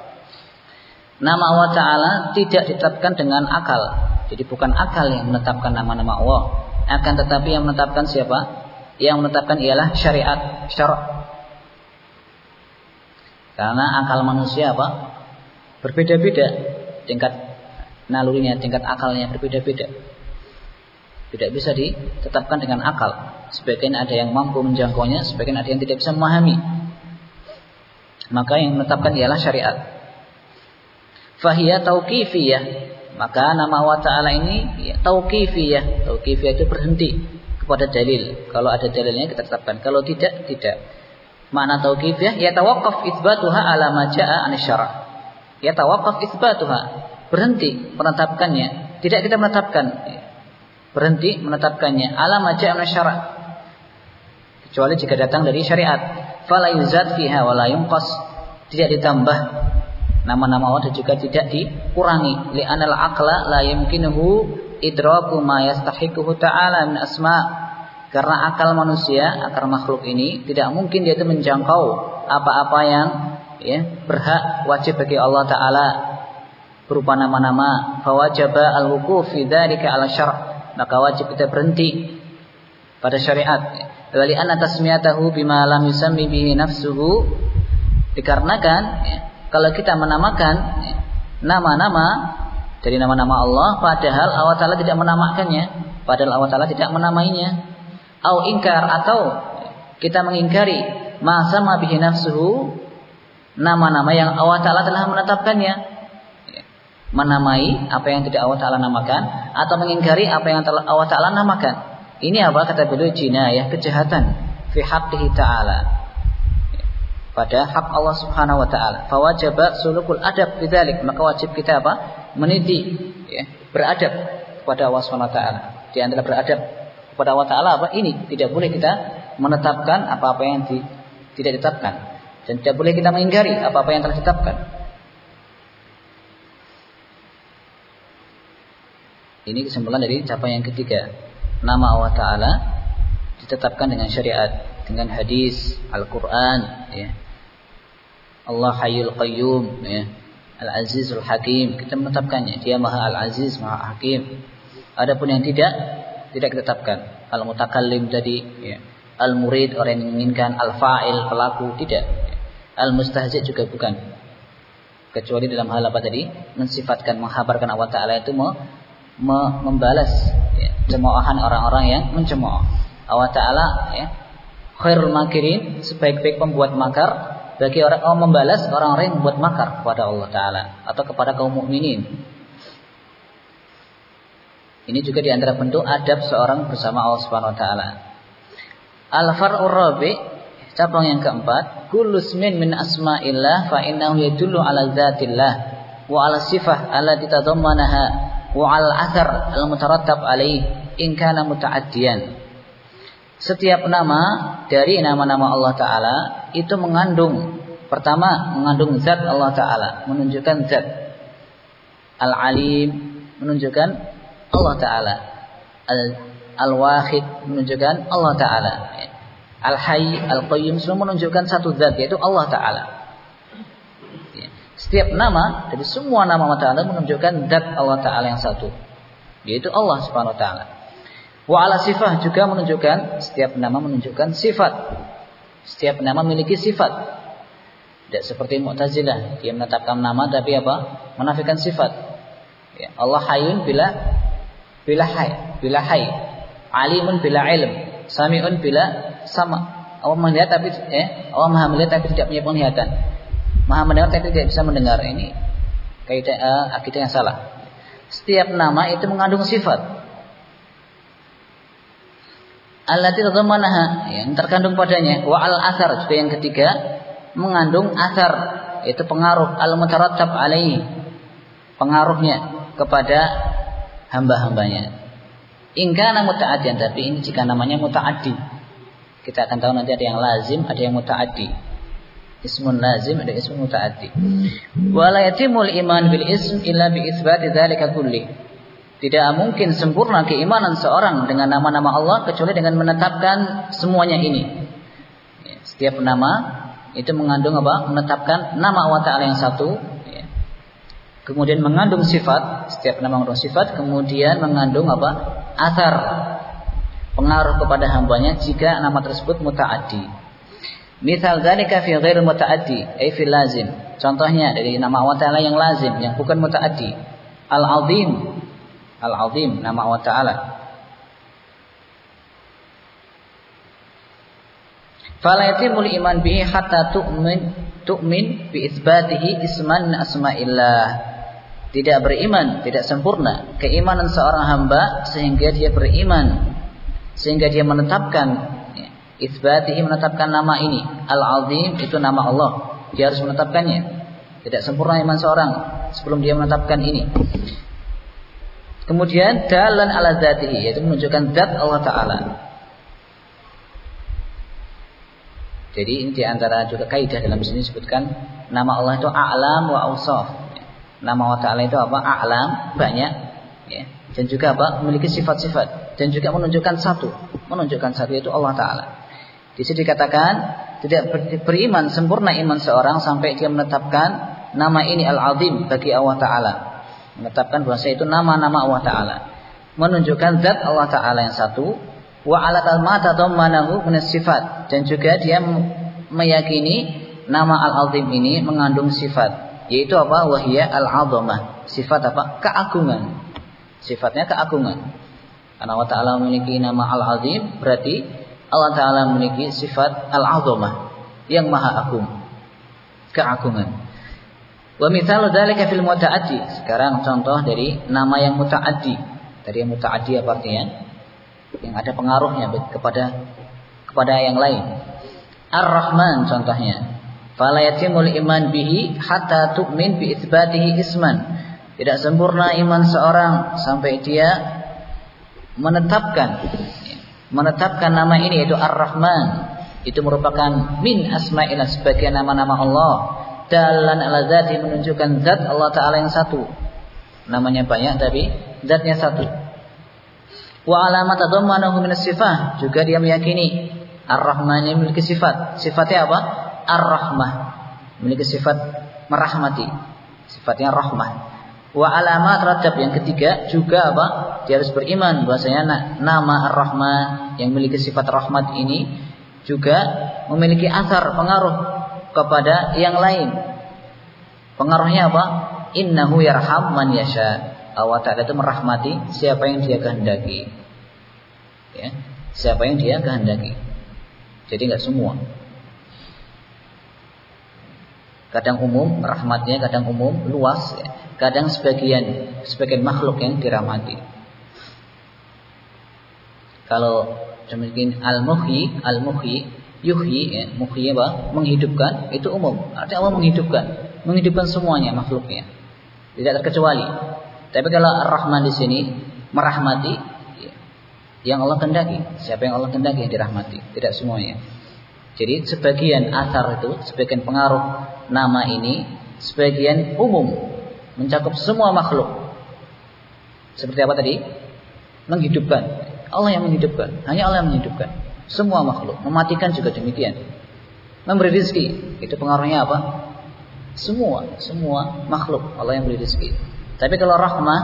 Nama Allah Ta'ala tidak ditetapkan dengan akal. Jadi bukan akal yang menetapkan nama-nama Allah. Akan tetapi yang menetapkan siapa? Yang menetapkan ialah syariat, syarak. Karena akal manusia apa? Berbeda-beda tingkat nalurinya, tingkat akalnya berbeda-beda. Tidak bisa ditetapkan dengan akal. Sebagian ada yang mampu menjangkaunya, sebagian ada yang tidak bisa memahami. Maka yang menetapkan ialah syariat. Fahiyah tauqifiyah. Maka nama Allah Ta'ala ini ya, tauqifiyah. Tauqifiyah itu berhenti kepada dalil. Kalau ada dalilnya kita tetapkan. Kalau tidak, tidak. Makna tauqifiyah ya tawaqqaf itsbatuha ala ma jaa an syara'. Ya tawaqqaf itsbatuha berhenti menetapkannya. Tidak kita menetapkan. Berhenti menetapkannya. Alam aja syarat. Kecuali jika datang dari syariat. Fala yuzad fiha wa. Tidak ditambah nama-nama Allah dan juga tidak dikurangi. Li'anal aqla la yumkinuhu idraku ma yastahiquhu ta'ala min asma' karena akal manusia, akal makhluk ini tidak mungkin dia itu menjangkau apa-apa yang ya, berhak wajib bagi Allah taala berupa nama-nama fawajaba al-wuquf fi dzalika ala syara' maka wajib kita berhenti pada syariat wali anna tasmiyatahu bima lam yusammi bihi nafsuhu. Dikarenakan ya, kalau kita menamakan ya, nama-nama ya, dari nama-nama Allah padahal Allah Taala tidak menamakannya padahal Allah Taala tidak menamainya. Au ingkar atau kita mengingkari ma sama bihi nafsuhu nama-nama yang Allah Taala telah menetapkannya. Menamai apa yang tidak Allah Ta'ala namakan atau mengingkari apa yang Allah Ta'ala namakan. Ini apa kata beliau jinayah kejahatan fi haqqihi ta'ala. Pada hak Allah Subhanahu wa taala. Fawajaba sulukul adab bidzalik, maka wajib kita apa? Meniti ya, beradab kepada Allah Subhanahu wa taala. Di antara beradab kepada Allah taala apa? Ini tidak boleh kita menetapkan apa-apa yang di, tidak ditetapkan dan tidak boleh kita mengingkari apa-apa yang telah ditetapkan. Ini kesimpulan dari capaian yang ketiga. Nama Allah Ta'ala ditetapkan dengan syariat, dengan hadis, Al-Quran, ya. Allah Hayyul Qayyum, ya. Al-Azizul Hakim, kita menetapkannya. Dia Maha Al-Aziz, Maha Hakim. Adapun yang tidak, tidak ditetapkan. Al-Mutakallim tadi, ya. Al-Murid, orang yang menginginkan, Al-Fa'il, pelaku, tidak. Al-Mustahzid juga bukan. Kecuali dalam hal apa tadi? Mensifatkan, menghabarkan Allah Ta'ala itu membalas ya, cemoohan orang-orang yang mencemooh. Allah Taala ya, khairul makirin sebaik-baik pembuat makar bagi orang oh, membalas orang-orang yang membuat makar kepada Allah Taala atau kepada kaum mukminin. Ini juga di antara bentuk adab seorang bersama Allah Subhanahu wa taala. Al-far'ur rabi cabang yang keempat, kullu ismin min asma'illah fa innahu yadullu ala dzatillah wa ala sifah allati tadammanaha wa al athar al mutarattab alaih in kana mutaaddiyan. Setiap nama dari nama-nama Allah taala itu mengandung pertama mengandung zat Allah taala, menunjukkan zat. Al Alim menunjukkan Allah taala. Al Al Wahid menunjukkan Allah taala. Al Hayy, Al Qayyum semua menunjukkan satu zat yaitu Allah taala. Setiap nama dari semua nama Allah Ta'ala menunjukkan zat Allah Ta'ala yang satu. yaitu Allah Subhanahu wa taala. Wa ala sifat juga menunjukkan setiap nama menunjukkan sifat. Setiap nama memiliki sifat. Tidak seperti Mu'tazilah, dia menetapkan nama tapi apa? Menafikan sifat. Ya, Allah Hayyun bila bila hay, bila hay. Alimun bila ilm, Sami'un bila sama. Allah melihat tapi eh, Allah Maha melihat tapi tidak punya penglihatan. Maha mendengar tapi tidak bisa mendengar. Ini kaidah uh, akidah yang salah. Setiap nama itu mengandung sifat. Allati tadhammanaha yang terkandung padanya. Wa al asar juga yang ketiga mengandung asar yaitu pengaruh. Al mutarattab alaihi pengaruhnya kepada hamba-hambanya. Ingkana muta'addian tapi ini jika namanya muta'addi. Kita akan tahu nanti ada yang lazim ada yang muta'addi ismun lazim ada ismun muta'addi wala yatimul iman bil ism illa bi isbati dzalika kulli tidak mungkin sempurna keimanan seorang dengan nama-nama Allah kecuali dengan menetapkan semuanya ini. Ya, setiap nama itu mengandung apa? Menetapkan nama Allah Taala yang satu. Ya. Kemudian mengandung sifat. Setiap nama mengandung sifat. Kemudian mengandung apa? Asar. Pengaruh kepada hambanya jika nama tersebut mutaaddi. Misal dzalika fi ghairi mutaaddi, ay fi lazim. Contohnya dari nama Allah Taala yang lazim, yang bukan mutaaddi. Al-Azim Al-Azim nama Allah Ta'ala. Fala yatimul iman bihi hatta tu'min tu'min bi isbatihi isman asma'illah. Tidak beriman, tidak sempurna keimanan seorang hamba sehingga dia beriman sehingga dia menetapkan isbatihi menetapkan nama ini Al-Azim itu nama Allah. Dia harus menetapkannya. Tidak sempurna iman seorang sebelum dia menetapkan ini. Kemudian dalan ala zatihi yaitu menunjukkan zat Allah taala. Jadi ini di antara juga kaidah dalam sini disebutkan nama Allah itu a'lam wa ausaf. Nama Allah Taala itu apa? A'lam banyak, ya. dan juga apa? Memiliki sifat-sifat dan juga menunjukkan satu, menunjukkan satu itu Allah Taala. Di sini dikatakan tidak beriman sempurna iman seorang sampai dia menetapkan nama ini al-azim bagi Allah Taala. Menetapkan bahwa itu nama-nama Allah Taala. Menunjukkan zat Allah Taala yang satu. Wa ala mata manahu min sifat dan juga dia meyakini nama al-azim ini mengandung sifat. Yaitu apa? Wahia al-azamah. Sifat apa? Keagungan. Sifatnya keagungan. Karena Allah Taala memiliki nama al-azim berarti Allah Taala memiliki sifat al-azamah yang maha agung keagungan Wa mithalu dzalika fil muta'addi. Sekarang contoh dari nama yang muta'addi. Dari yang muta'addi apa artinya? Yang ada pengaruhnya kepada kepada yang lain. Ar-Rahman contohnya. Fala yatimul iman bihi hatta tu'min bi itsbatihi isman. Tidak sempurna iman seorang sampai dia menetapkan menetapkan nama ini yaitu Ar-Rahman. Itu merupakan min asma'illah sebagai nama-nama Allah dalan ala zati menunjukkan zat Allah Ta'ala yang satu. Namanya banyak tapi zatnya satu. Wa alamat tadammanahu min sifat juga dia meyakini Ar-Rahman memiliki sifat. Sifatnya apa? Ar-Rahmah. Memiliki sifat merahmati. Sifatnya rahmah. Wa alamat radab yang ketiga juga apa? Dia harus beriman bahwasanya nama Ar-Rahman yang memiliki sifat rahmat ini juga memiliki asar pengaruh kepada yang lain. Pengaruhnya apa? Innahu yarham man yasha. Allah Ta'ala itu merahmati siapa yang dia kehendaki. Ya, siapa yang dia kehendaki. Jadi nggak semua. Kadang umum rahmatnya, kadang umum luas, ya. kadang sebagian sebagian makhluk yang dirahmati. Kalau mungkin al-muhyi, al-muhyi yuhyi ya, muhyi apa? menghidupkan itu umum. Artinya Allah menghidupkan, menghidupkan semuanya makhluknya. Tidak terkecuali. Tapi kalau Ar-Rahman di sini merahmati ya, yang Allah kendaki. Siapa yang Allah kendaki yang dirahmati, tidak semuanya. Jadi sebagian asar itu, sebagian pengaruh nama ini, sebagian umum mencakup semua makhluk. Seperti apa tadi? Menghidupkan. Allah yang menghidupkan, hanya Allah yang menghidupkan. Semua makhluk. Mematikan juga demikian. Memberi rezeki. Itu pengaruhnya apa? Semua. Semua makhluk. Allah yang beri rezeki. Tapi kalau rahmah.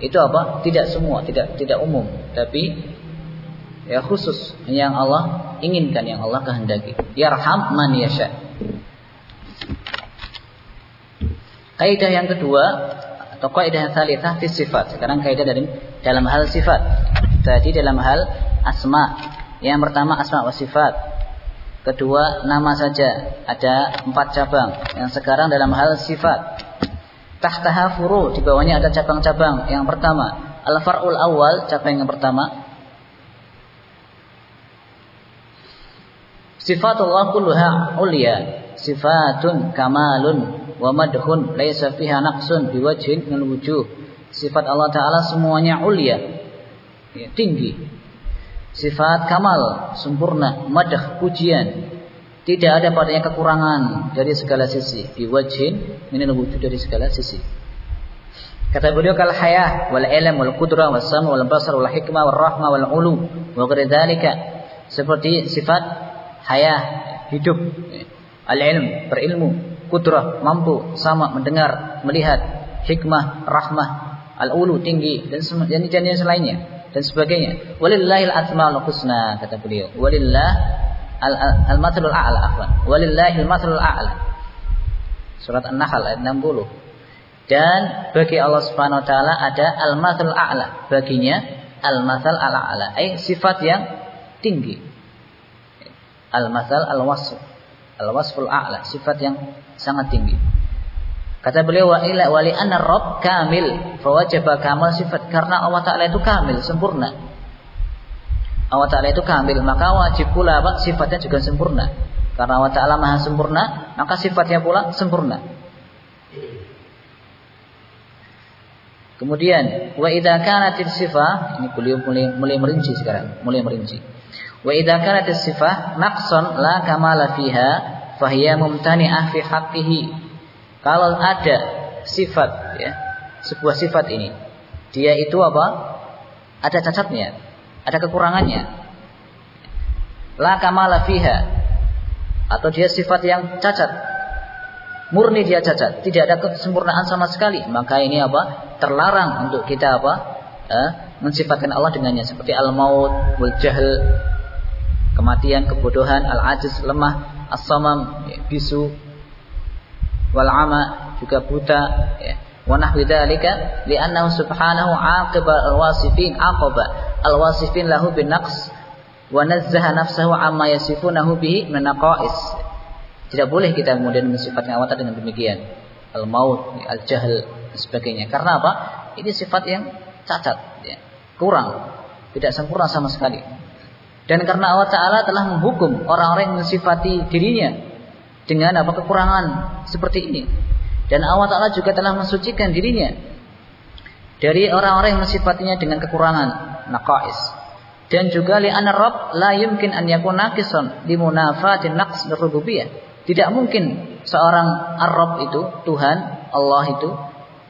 Itu apa? Tidak semua, tidak tidak umum, tapi ya khusus yang Allah inginkan, yang Allah kehendaki. Yarham man yasha. Kaidah yang kedua atau kaidah yang salihah fi sifat. Sekarang kaidah dari dalam hal sifat. Tadi dalam hal asma. Yang pertama asma wa sifat. Kedua nama saja. Ada empat cabang. Yang sekarang dalam hal sifat. Tahtaha furu. Di bawahnya ada cabang-cabang. Yang pertama. Al-far'ul awal. Cabang yang pertama. Sifatullah kulluha ulia. Sifatun kamalun wa madhun laisa fiha naqsun biwajhin min wujuh. Sifat Allah taala semuanya ulia. Ya, tinggi. Sifat kamal, sempurna, madah, pujian. Tidak ada padanya kekurangan dari segala sisi. Biwajhin min wujuh dari segala sisi. Kata beliau kal hayah wal ilm wal qudrah was sam wal basar wal hikmah wal rahmah wal ulu wa dzalika seperti sifat hayah hidup al ilm berilmu kudrah, mampu, sama, mendengar, melihat, hikmah, rahmah, al-ulu tinggi dan jenis-jenis lainnya dan sebagainya. Walillahil asmaul husna kata beliau. Walillah al-mathalul a'la afwan. Walillahil mathalul a'la. Surat An-Nahl ayat 60. Dan bagi Allah Subhanahu wa taala ada al-mathalul a'la. Baginya al-mathal al-a'la, ai sifat yang tinggi. Al-mathal al-wasf. Al-wasful a'la, sifat yang sangat tinggi. Kata beliau wa ila wali anna rabb kamil fawajaba kamal sifat karena Allah Taala itu kamil sempurna. Allah Taala itu kamil maka wajib pula apa sifatnya juga sempurna. Karena Allah Taala Maha sempurna maka sifatnya pula sempurna. Kemudian wa idza kanatis sifah ini beliau mulai, mulai merinci sekarang, mulai merinci. Wa idza kanatis sifah naqsan la kamala fiha fahiya mumtani'ah fi haqqihi. Kalau ada sifat ya, sebuah sifat ini, dia itu apa? Ada cacatnya, ada kekurangannya. La kamala fiha atau dia sifat yang cacat. Murni dia cacat, tidak ada kesempurnaan sama sekali. Maka ini apa? Terlarang untuk kita apa? Eh, mensifatkan Allah dengannya seperti al-maut, wal jahl, kematian, kebodohan, al-ajiz, lemah, as-samam ya, bisu wal ama juga buta ya. Wa nahwi dzalika li'annahu subhanahu aqiba al-wasifin aqaba al-wasifin lahu bin naqs wa nazzaha nafsahu amma yasifunahu bihi min naqais. Tidak boleh kita kemudian mensifatkan Allah dengan demikian. Al-maut al-jahl dan sebagainya. Karena apa? Ini sifat yang cacat ya. kurang. Tidak sempurna sama sekali dan karena Allah Ta'ala telah menghukum orang-orang yang mensifati dirinya dengan apa kekurangan seperti ini. Dan Allah Ta'ala juga telah mensucikan dirinya dari orang-orang yang mensifatinya dengan kekurangan naqais. Dan juga li'anna Rabb la yumkin an yakun naqisan li munafatin naqs rububiyah. Tidak mungkin seorang Ar-Rabb itu, Tuhan, Allah itu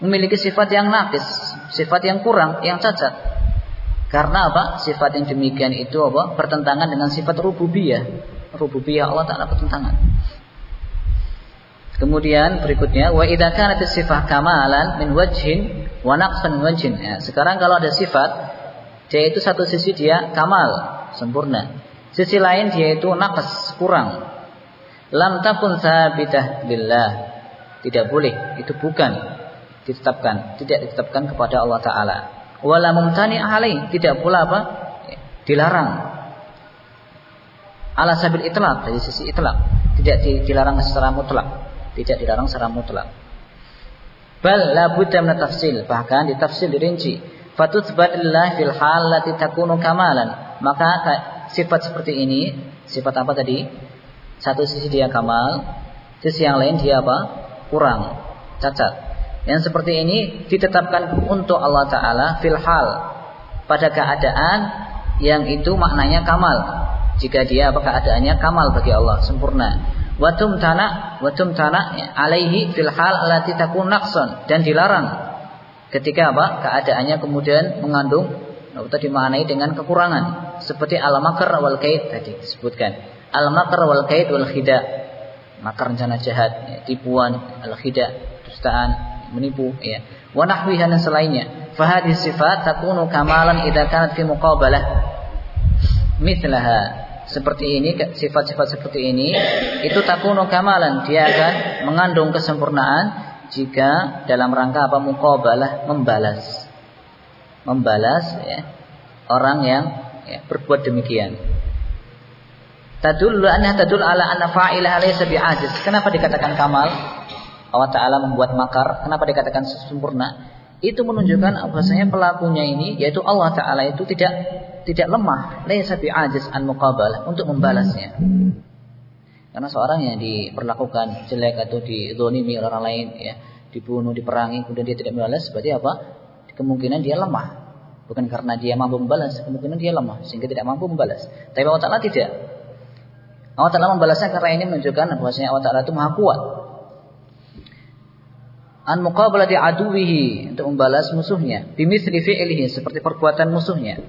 memiliki sifat yang naqis, sifat yang kurang, yang cacat. Karena apa? Sifat yang demikian itu apa? Pertentangan dengan sifat rububiyah. Rububiyah Allah Taala pertentangan. Kemudian berikutnya wa idza kanat sifat kamalan min wajhin wa naqsan wajhin. Ya, sekarang kalau ada sifat dia itu satu sisi dia kamal, sempurna. Sisi lain dia itu naqas, kurang. Lam takun sabitah lillah. Tidak boleh, itu bukan ditetapkan, tidak ditetapkan kepada Allah taala wala mumtani alai. Tidak pula apa? Dilarang. Ala sabil itlaq. Dari sisi itlaq. Tidak dilarang secara mutlak tidak dilarang secara mutlak bal la budda min tafsil. Bahkan di tafsil dirinci. Fatuthbat lillah fil halati takunu kamalan. Maka sifat seperti ini sifat apa tadi? Satu sisi dia kamal sisi yang lain dia apa? Kurang cacat yang seperti ini ditetapkan untuk Allah Ta'ala filhal pada keadaan yang itu maknanya kamal. Jika dia apa keadaannya kamal bagi Allah, sempurna. Watum tanah, watum tanah alaihi filhal alati takun nakson dan dilarang. Ketika apa? Keadaannya kemudian mengandung atau dimaknai dengan kekurangan. Seperti al-makr wal kait tadi disebutkan. Al-makr wal kait wal khida. Makar rencana jahat tipuan al khida dustaan menipu ya. Wa nahwiha dan selainnya. Fahadhi sifat takunu kamalan idza kanat fi muqabalah. Mithlaha. Seperti ini sifat-sifat seperti ini itu takunu kamalan. Dia akan mengandung kesempurnaan jika dalam rangka apa? Muqabalah membalas. Membalas ya orang yang ya, berbuat demikian. Tadullu anna tadul ala anna fa'ilah laysa bi'ajiz. Kenapa dikatakan kamal Allah Ta'ala membuat makar kenapa dikatakan sempurna itu menunjukkan bahwasanya pelakunya ini yaitu Allah taala itu tidak tidak lemah, laisa bi'ajiz an muqabalah untuk membalasnya. Karena seorang yang diperlakukan jelek atau dizalimi oleh orang lain ya, dibunuh, diperangi kemudian dia tidak membalas berarti apa? Kemungkinan dia lemah. Bukan karena dia mampu membalas, kemungkinan dia lemah sehingga tidak mampu membalas. Tapi Allah Taala tidak. Allah Taala membalasnya karena ini menunjukkan bahwasanya Allah Taala itu Maha kuat an muqabalati aduwihi untuk membalas musuhnya. Bimithli fi'lihi seperti perbuatan musuhnya.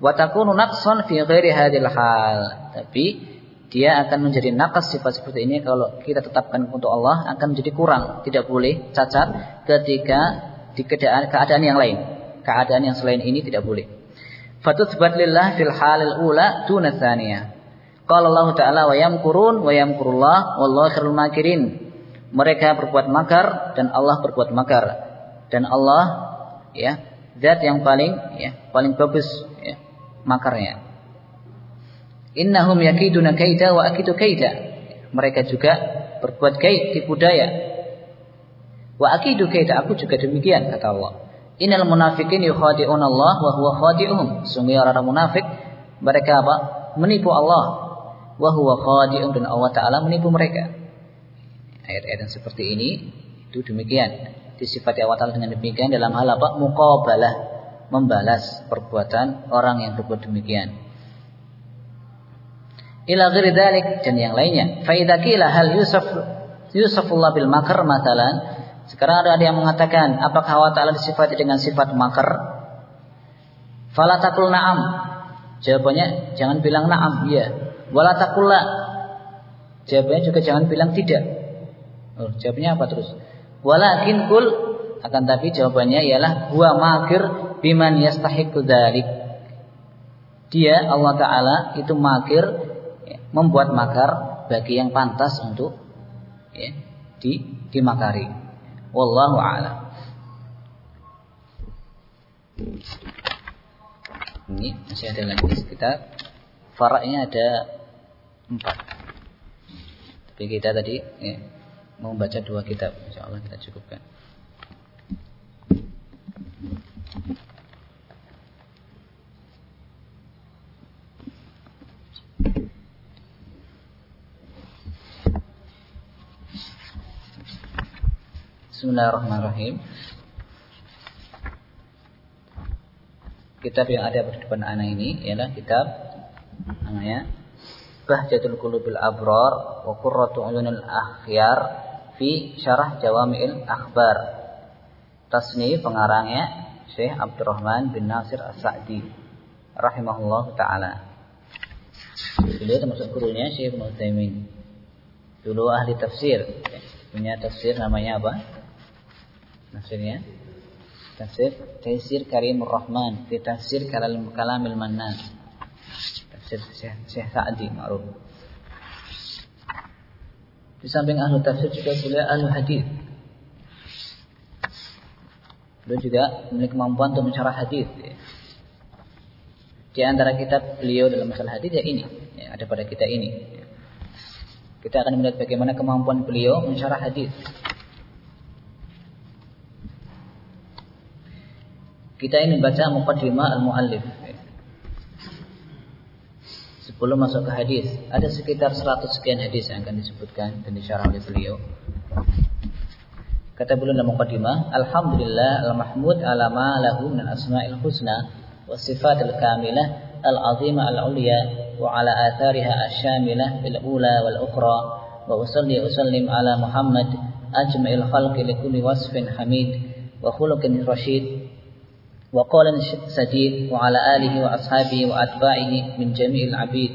Wa takunu naqsan fi ghairi hadhil hal. Tapi dia akan menjadi nakas sifat seperti ini kalau kita tetapkan untuk Allah akan menjadi kurang. Tidak boleh cacat ketika di keadaan keadaan yang lain. Keadaan yang selain ini tidak boleh. Fatuthbat lillah fil halil ula tuna tsaniyah qala Allah taala wa yamkurun wa yamkurullah wallahu khairul makirin mereka berbuat makar dan Allah berbuat makar. Dan Allah ya zat yang paling ya paling bagus ya makarnya. Innahum yakiduna kaida wa akidu kaida. Mereka juga berbuat kaid tipu daya wa akidu kaida aku juga demikian kata Allah. Innal munafiqin yukhadi'un Allah wa huwa khadi'uhum. Sungguh orang munafik mereka apa? Menipu Allah. Wa huwa khadi'un dan Allah taala menipu mereka Ayat-ayat yang seperti ini itu demikian. Disifati Allah Ta'ala dengan demikian dalam hal apa? Muqabalah. Membalas perbuatan orang yang berbuat demikian. Ila ghairi dalik dan yang lainnya. Fa idza qila hal yusaf yusafullah bil makar matalan. Sekarang ada yang mengatakan apakah Allah Ta'ala disifati dengan sifat makar? Fala taqul na'am. Jawabannya jangan bilang na'am, ya. Wala taqul la. Jawabannya juga jangan bilang tidak. Oh, jawabnya apa terus? Walakin kul akan tapi jawabannya ialah huwa makir biman yastahiqu dzalik. Dia Allah taala itu makir membuat makar bagi yang pantas untuk ya, di dimakari. Wallahu a'lam. Ini masih ada lagi kita faraknya ada empat. Tapi kita tadi ya, mau baca dua kitab insya Allah kita cukupkan. Bismillahirrahmanirrahim. Kitab yang ada di depan anak ini ialah kitab namanya Bahjatul Qulubil Abrar wa Qurratu Uyunil Akhyar fi syarah Jawami'il Akhbar. Tasni pengarangnya Syekh Abdurrahman bin Nasir As-Sa'di rahimahullah taala. Beliau termasuk gurunya Syekh Utsaimin. Dulu ahli tafsir, punya tafsir namanya apa? Tafsirnya Tafsir Taisir Karimur Rahman fi Tafsir Kalamil Mannan. Tafsir Syekh Sa'di ma'ruf. Di samping ahlu tafsir juga beliau ahlu hadis. Beliau juga memiliki kemampuan untuk mencarah hadis. Di antara kitab beliau dalam masalah hadis ya ini, ya, ada pada kita ini. Kita akan melihat bagaimana kemampuan beliau mencarah hadis. Kita ini baca muqaddimah al-muallif sebelum masuk ke hadis. Ada sekitar 100 sekian hadis yang akan disebutkan dan disyarah oleh beliau. Kata beliau dalam muqaddimah, Alhamdulillah al-mahmud ala ma lahu min asma'il husna wa sifatil kamilah al-azimah al-ulya wa ala athariha asyamilah bil ula wal ukhra wa usalli usallim ala Muhammad ajma'il khalqi li kulli wasfin hamid wa khuluqin rashid وقال سديد وعلى آله وأصحابه وأتباعه من جميع العبيد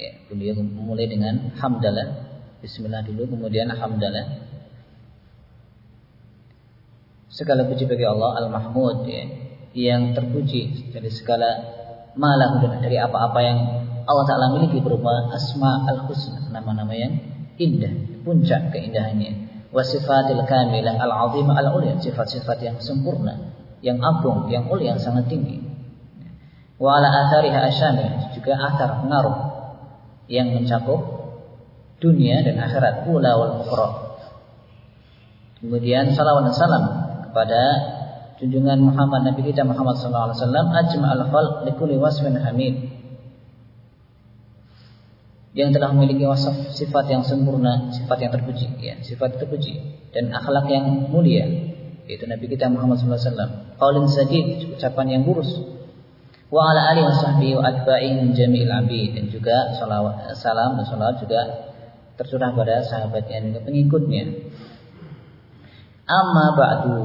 ya, beliau mulai dengan hamdalah Bismillah dulu kemudian hamdalah Segala puji bagi Allah Al-Mahmud ya, yang terpuji dari segala malah dari apa-apa yang Allah Ta'ala miliki berupa asma al-husna nama-nama yang indah puncak keindahannya wasifatil kamilah al-azimah al-ulya sifat-sifat yang sempurna yang agung yang ulia yang sangat tinggi. Wa ala athariha asyamil juga athar pengaruh yang mencakup dunia dan akhirat. Pula wal ukhra kemudian salawat dan salam kepada junjungan Muhammad Nabi kita Muhammad sallallahu alaihi wasallam ajma'al khalq likulli wasfin hamid. Yang telah memiliki wasaf sifat yang sempurna, sifat yang terpuji, ya, sifat terpuji dan akhlak yang mulia, yaitu Nabi kita Muhammad SAW. Qaulin sadid, ucapan yang lurus. Wa ala alihi wa sahbihi wa atba'ihi min jami'il abid dan juga salawat, salam dan salawat juga tercurah pada sahabatnya dan pengikutnya. Amma ba'du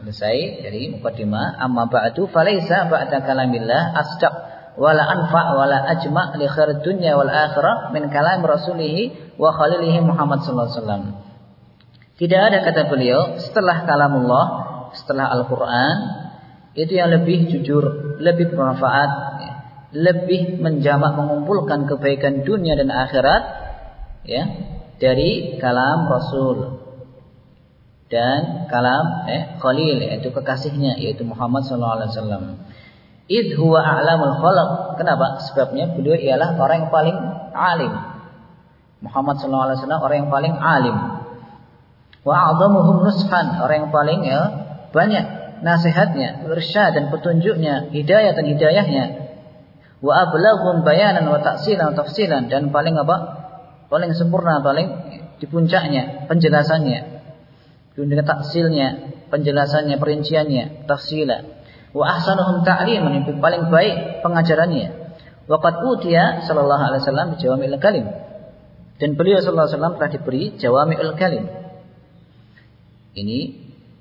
selesai dari mukaddimah amma ba'du falaisa ba'da kalamillah asdaq wala anfa wala ajma li khair dunya wal akhirah min kalam rasulih wa khalilihi Muhammad sallallahu alaihi wasallam. Tidak ada kata beliau setelah kalamullah, setelah Al-Qur'an itu yang lebih jujur, lebih bermanfaat, lebih menjamak mengumpulkan kebaikan dunia dan akhirat ya dari kalam Rasul dan kalam eh, Khalil yaitu kekasihnya yaitu Muhammad sallallahu alaihi wasallam. Id huwa a'lamul khalaq. Kenapa? Sebabnya beliau ialah orang yang paling alim. Muhammad sallallahu alaihi wasallam orang yang paling alim. Wa a'dhamuhum nushan, orang yang paling ya banyak nasihatnya, irsyad dan petunjuknya, hidayah dan hidayahnya. Wa ablaghum bayanan wa ta'silan wa tafsilan dan paling apa? Paling sempurna, paling di puncaknya penjelasannya dunia taksilnya, penjelasannya, perinciannya, tafsila. Wa ahsanuhum ta'liman yang paling baik pengajarannya. Waqad utiya sallallahu alaihi wasallam jawami'ul kalim. Dan beliau sallallahu alaihi wasallam telah diberi jawami'ul kalim. Ini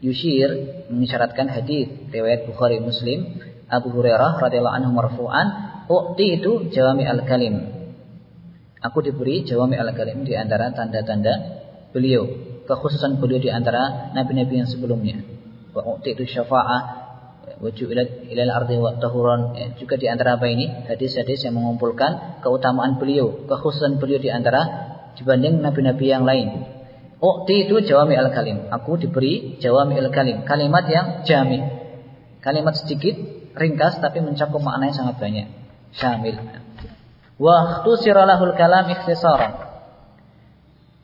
Yushir mengisyaratkan hadis riwayat Bukhari Muslim Abu Hurairah radhiyallahu anhu marfu'an Ukti itu jawami al-kalim Aku diberi jawami al-kalim di antara tanda-tanda beliau kekhususan beliau di antara nabi-nabi yang sebelumnya. Wa itu syafa'ah ju'ilat ilal ardi wa tahuran. Ya, juga di antara apa ini? Hadis-hadis yang mengumpulkan keutamaan beliau, kekhususan beliau di antara dibanding nabi-nabi yang lain. Ukti itu jawami al-kalim. Aku diberi jawami al-kalim. Kalimat yang jami. Kalimat sedikit, ringkas tapi mencakup makna yang sangat banyak. Syamil. Wa khtusiralahul kalam ikhtisaran.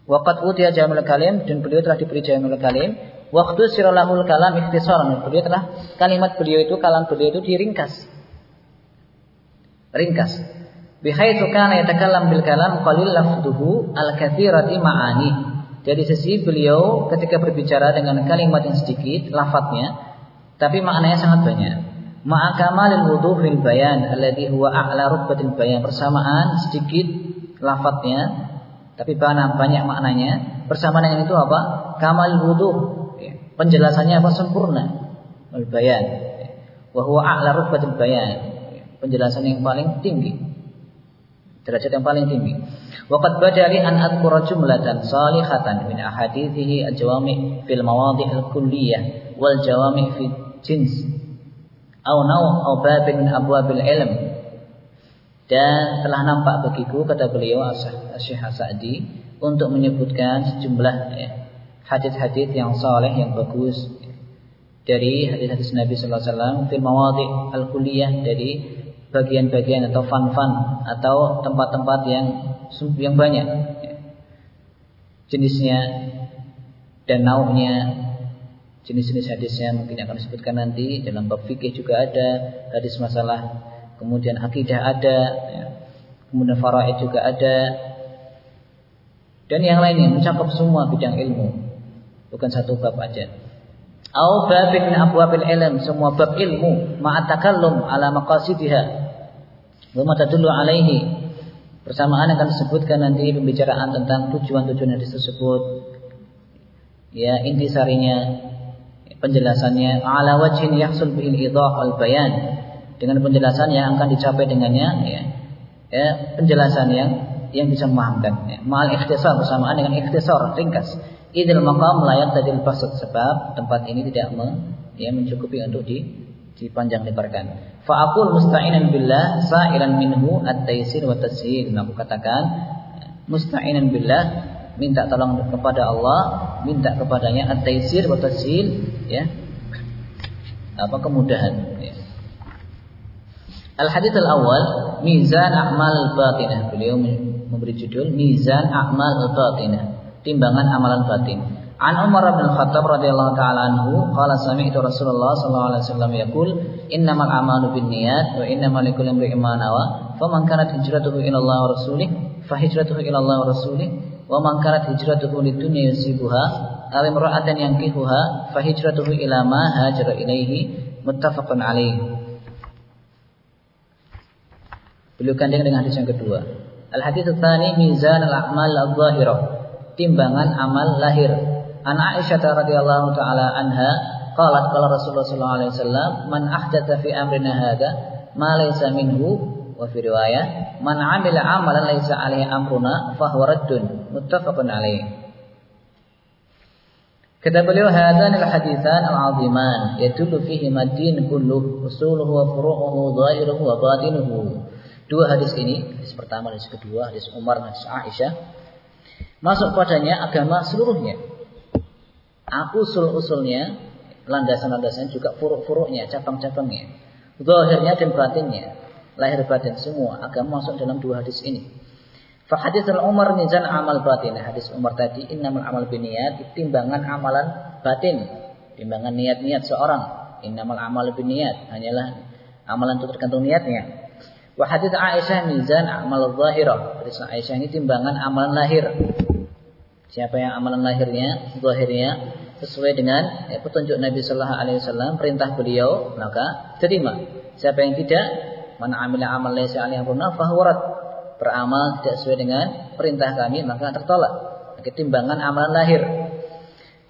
Waqat utiya jamil kalim dan beliau telah diberi jamil kalim. Waktu siralahul kalam ikhtisaran. Beliau telah kalimat beliau itu kalam beliau itu diringkas. Ringkas. Bihaitsu kana yatakallam bil kalam qalil lafduhu al katsirati ma'ani. Jadi sisi beliau ketika berbicara dengan kalimat yang sedikit lafadznya tapi maknanya sangat banyak. Ma'a kamalil wuduhil bayan alladhi huwa a'la rubbatil bayan bersamaan sedikit lafadznya tapi banyak banyak maknanya. Bersama dengan itu apa? Kamal wudhu. Ya. Penjelasannya apa? Sempurna. Al-bayan. Wahwa a'la rubbatul bayan. Ya. Penjelasan yang paling tinggi. Derajat yang paling tinggi. Waqad badali an adkura jumlatan salihatan min ahadithihi al-jawami fil mawadhi' al-kulliyah wal jawami fi jins. Au naw' au babin min abwabil ilm dan telah nampak bagiku kata beliau Syekh Sa'di untuk menyebutkan sejumlah ya, hadis-hadis yang saleh yang bagus dari hadis-hadis Nabi sallallahu alaihi wasallam fil mawadhi al-kulliyah dari bagian-bagian atau fan-fan atau tempat-tempat yang yang banyak jenisnya dan naunya jenis-jenis hadisnya mungkin akan disebutkan nanti dalam bab fikih juga ada hadis masalah kemudian akidah ada, ya. kemudian faraid juga ada, dan yang lainnya mencakup semua bidang ilmu, bukan satu bab aja. Au babin abwabil ilm, semua bab ilmu, ma'atakallum ala maqasidiha. Wa matadullu alaihi. Bersamaan akan disebutkan nanti pembicaraan tentang tujuan-tujuan hadis tersebut. Ya, intisarinya, penjelasannya ala wajhin yahsul bil idah al bayan dengan penjelasan yang akan dicapai dengannya ya, ya penjelasan yang yang bisa memahamkan ya. Mal ikhtisar bersamaan dengan ikhtisar ringkas Idil maqam layak tadil basat sebab tempat ini tidak me, ya, mencukupi untuk di dipanjang lebarkan. Fa aqul musta'inan billah sa'ilan minhu at-taysir wa tashil. Nah, aku katakan musta'inan billah minta tolong kepada Allah, minta kepadanya at-taysir wa tashil, ya. Apa kemudahan, ya. Al-hadits al-awwal mizan a'mal batinah. Beliau memberi judul mizan a'mal batinah timbangan amalan batin. An Umar bin Khattab radhiyallahu taala anhu qala sami'tu Rasulullah sallallahu alaihi wasallam yaqul innamal a'malu binniyat wa innamal likulli imrin ma nawa faman kanat hijratuhu ila Allah wa rasulih fa hijratuhu ila Allah wa rasulih wa man kanat hijratuhu lidunya yusibuha aw imra'atan yankihuha fa hijratuhu ila ma hajara ilaihi muttafaqun alaih Beliau kandeng dengan hadis yang kedua Al hadis tsani mizan al-a'mal adh-dhahirah timbangan amal lahir. An Aisyah radhiyallahu taala anha qalat qala Rasulullah sallallahu alaihi wasallam man ahdatha fi amrina hadza ma laysa minhu wa fi riwayah man amila amalan laysa alaihi amruna fa huwa raddun muttafaqun alaihi Kata beliau hadan al-hadithan al-aziman yadullu fihi madin kulluh usuluhu wa furu'uhu zahiruhu wa batinuhu. Dua hadis ini, hadis pertama, hadis kedua, hadis Umar, hadis Aisyah Masuk padanya agama seluruhnya. Usul-usulnya, landasan-landasan juga furuk-furuknya, cabang-cabangnya. Zahirnya dan batinnya. Lahir batin semua agama masuk dalam dua hadis ini. Fa hadis Umar mizan amal batin. Hadis Umar tadi innamal amal biniyat, timbangan amalan batin, timbangan niat-niat seorang. Innamal amal biniyat, hanyalah amalan itu tergantung niatnya. Wa hadis Aisyah mizan amal zahirah. Hadis Aisyah ini timbangan amalan lahir. Siapa yang amalan lahirnya, zahirnya sesuai dengan ya, petunjuk Nabi Sallallahu Alaihi Wasallam, perintah beliau, maka terima. Siapa yang tidak, mana amila amal laisa alaihi fahurat. Beramal tidak sesuai dengan perintah kami, maka tertolak. Ketimbangan amalan lahir.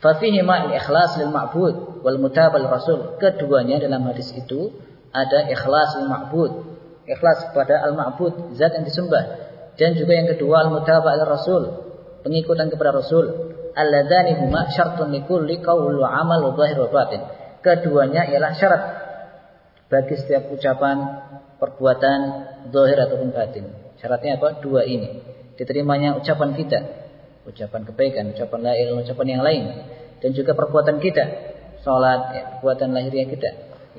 Fafihi ma'il ikhlas lil ma'bud wal mutabal rasul. Keduanya dalam hadis itu ada ikhlas lil ma'bud. Ikhlas kepada al-ma'bud, zat yang disembah. Dan juga yang kedua al-mutabal rasul, pengikutan kepada Rasul. Alladzani huma syartun likulli qaul wa amal wa zahir wa batin. Keduanya ialah syarat bagi setiap ucapan, perbuatan, zahir ataupun batin. Syaratnya apa? Dua ini. Diterimanya ucapan kita, ucapan kebaikan, ucapan la ucapan yang lain dan juga perbuatan kita, salat, ya, perbuatan lahiriah kita,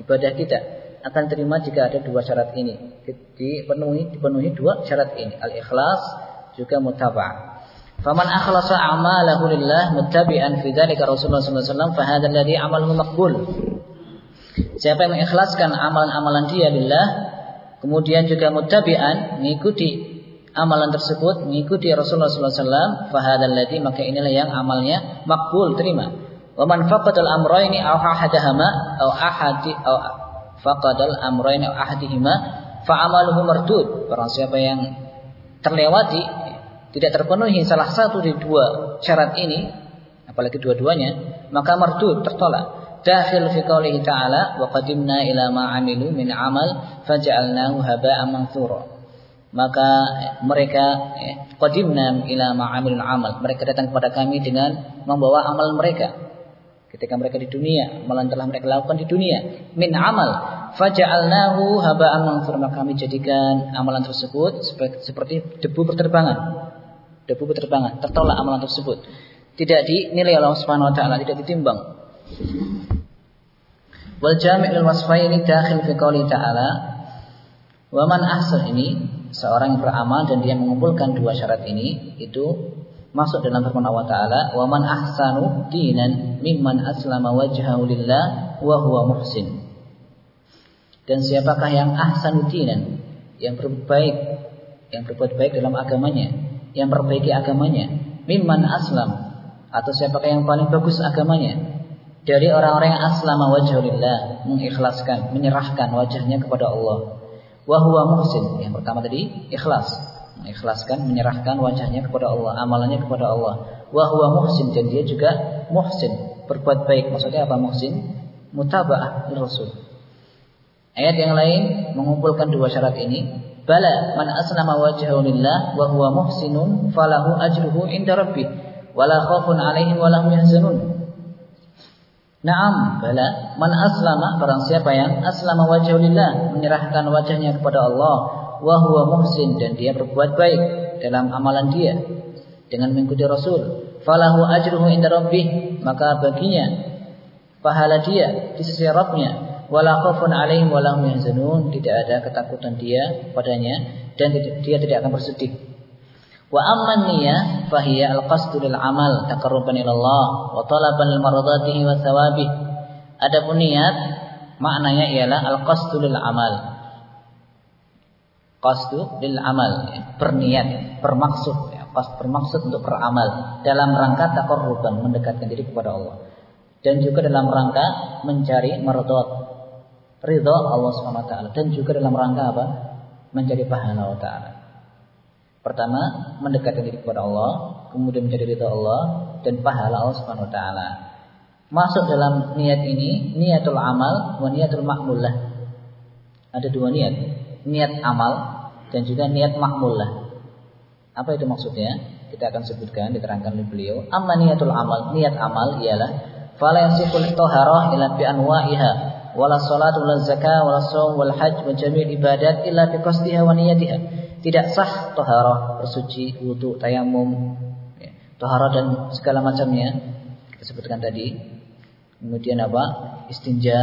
ibadah kita akan terima jika ada dua syarat ini. Dipenuhi dipenuhi dua syarat ini, al-ikhlas juga mutaba'ah. Faman akhlasa a'malahu lillah muttabi'an fi dzalika Rasulullah sallallahu alaihi wasallam fa hadzal ladzi amaluhu maqbul. Siapa yang mengikhlaskan amalan-amalan dia lillah kemudian juga muttabi'an mengikuti amalan tersebut mengikuti Rasulullah sallallahu alaihi wasallam fa hadzal ladzi maka inilah yang amalnya makbul terima. Wa man faqadal amrayni aw ahadahama aw ahadi aw faqadal amrayni aw ahadihima fa amaluhu mardud. Barang siapa yang terlewati tidak terpenuhi salah satu dari dua syarat ini, apalagi dua-duanya, maka mardu tertolak. Dakhil fi qoulihi ta'ala wa qadimna ila ma 'amilu min 'amal faj'alnahu haba'an manthura. Maka mereka eh, qadimna ila ma 'amal. Mereka datang kepada kami dengan membawa amal mereka. Ketika mereka di dunia, amalan telah mereka lakukan di dunia min amal faj'alnahu haba'an manthura. Maka kami jadikan amalan tersebut seperti debu berterbangan debu berterbangan, tertolak amalan tersebut. Tidak dinilai Allah Subhanahu wa taala, tidak ditimbang. Wal jami' lil wasfaini dakhil fi qouli ta'ala wa man ahsan ini seorang yang beramal dan dia mengumpulkan dua syarat ini itu masuk dalam firman Allah Taala wa man ahsanu dinan mimman aslama wajhahu lillah wa huwa muhsin dan siapakah yang ahsanu dinan yang berbaik yang berbuat baik dalam agamanya yang perbaiki agamanya. Mimman aslam atau siapakah yang paling bagus agamanya? Dari orang-orang yang aslam wajhulillah mengikhlaskan menyerahkan wajahnya kepada Allah. Wa huwa muhsin yang pertama tadi ikhlas. Mengikhlaskan menyerahkan wajahnya kepada Allah amalannya kepada Allah. Wa huwa muhsin dan dia juga muhsin. Berbuat baik maksudnya apa muhsin? Mutaba'ah rasul. Ayat yang lain mengumpulkan dua syarat ini Bala man aslama wajhahu lillah wa huwa muhsinun falahu ajruhu inda rabbih wala khaufun 'alaihim wala hum yahzanun. Naam, bala man aslama barang siapa yang aslama wajhu lillah, menyerahkan wajahnya kepada Allah, wa huwa muhsin dan dia berbuat baik dalam amalan dia dengan mengikuti Rasul, falahu ajruhu inda rabbih, maka baginya pahala dia di sisi Rabbnya, wala khaufun 'alaihim wala hum yahzanun, tidak ada ketakutan dia padanya dan dia tidak akan bersedih. Wa amman niyah fahiya al-qasdu lil amal taqarruban ila Allah wa talaban lil maradatihi wa thawabih. Adapun niat maknanya ialah al-qasdu lil amal. Qasdu lil amal, ya, berniat, bermaksud, ya, bermaksud untuk beramal dalam rangka taqarruban mendekatkan diri kepada Allah dan juga dalam rangka mencari maradhat ridha Allah Subhanahu wa taala dan juga dalam rangka apa? mencari pahala Allah taala. Pertama, mendekatkan diri kepada Allah, kemudian mencari ridha Allah dan pahala Allah Subhanahu wa taala. Masuk dalam niat ini niatul amal wa niatul makmulah. Ada dua niat, niat amal dan juga niat makmulah. Apa itu maksudnya? Kita akan sebutkan diterangkan oleh beliau. Amma niatul amal, niat amal ialah fala ila bi wala salatu wala zakah wala shaum wal hajj wa jami' ibadat illa bi qasdiha wa niyatiha tidak sah toharoh bersuci, wudhu, tayamum, ya, toharoh dan segala macamnya kita sebutkan tadi. Kemudian apa? Istinja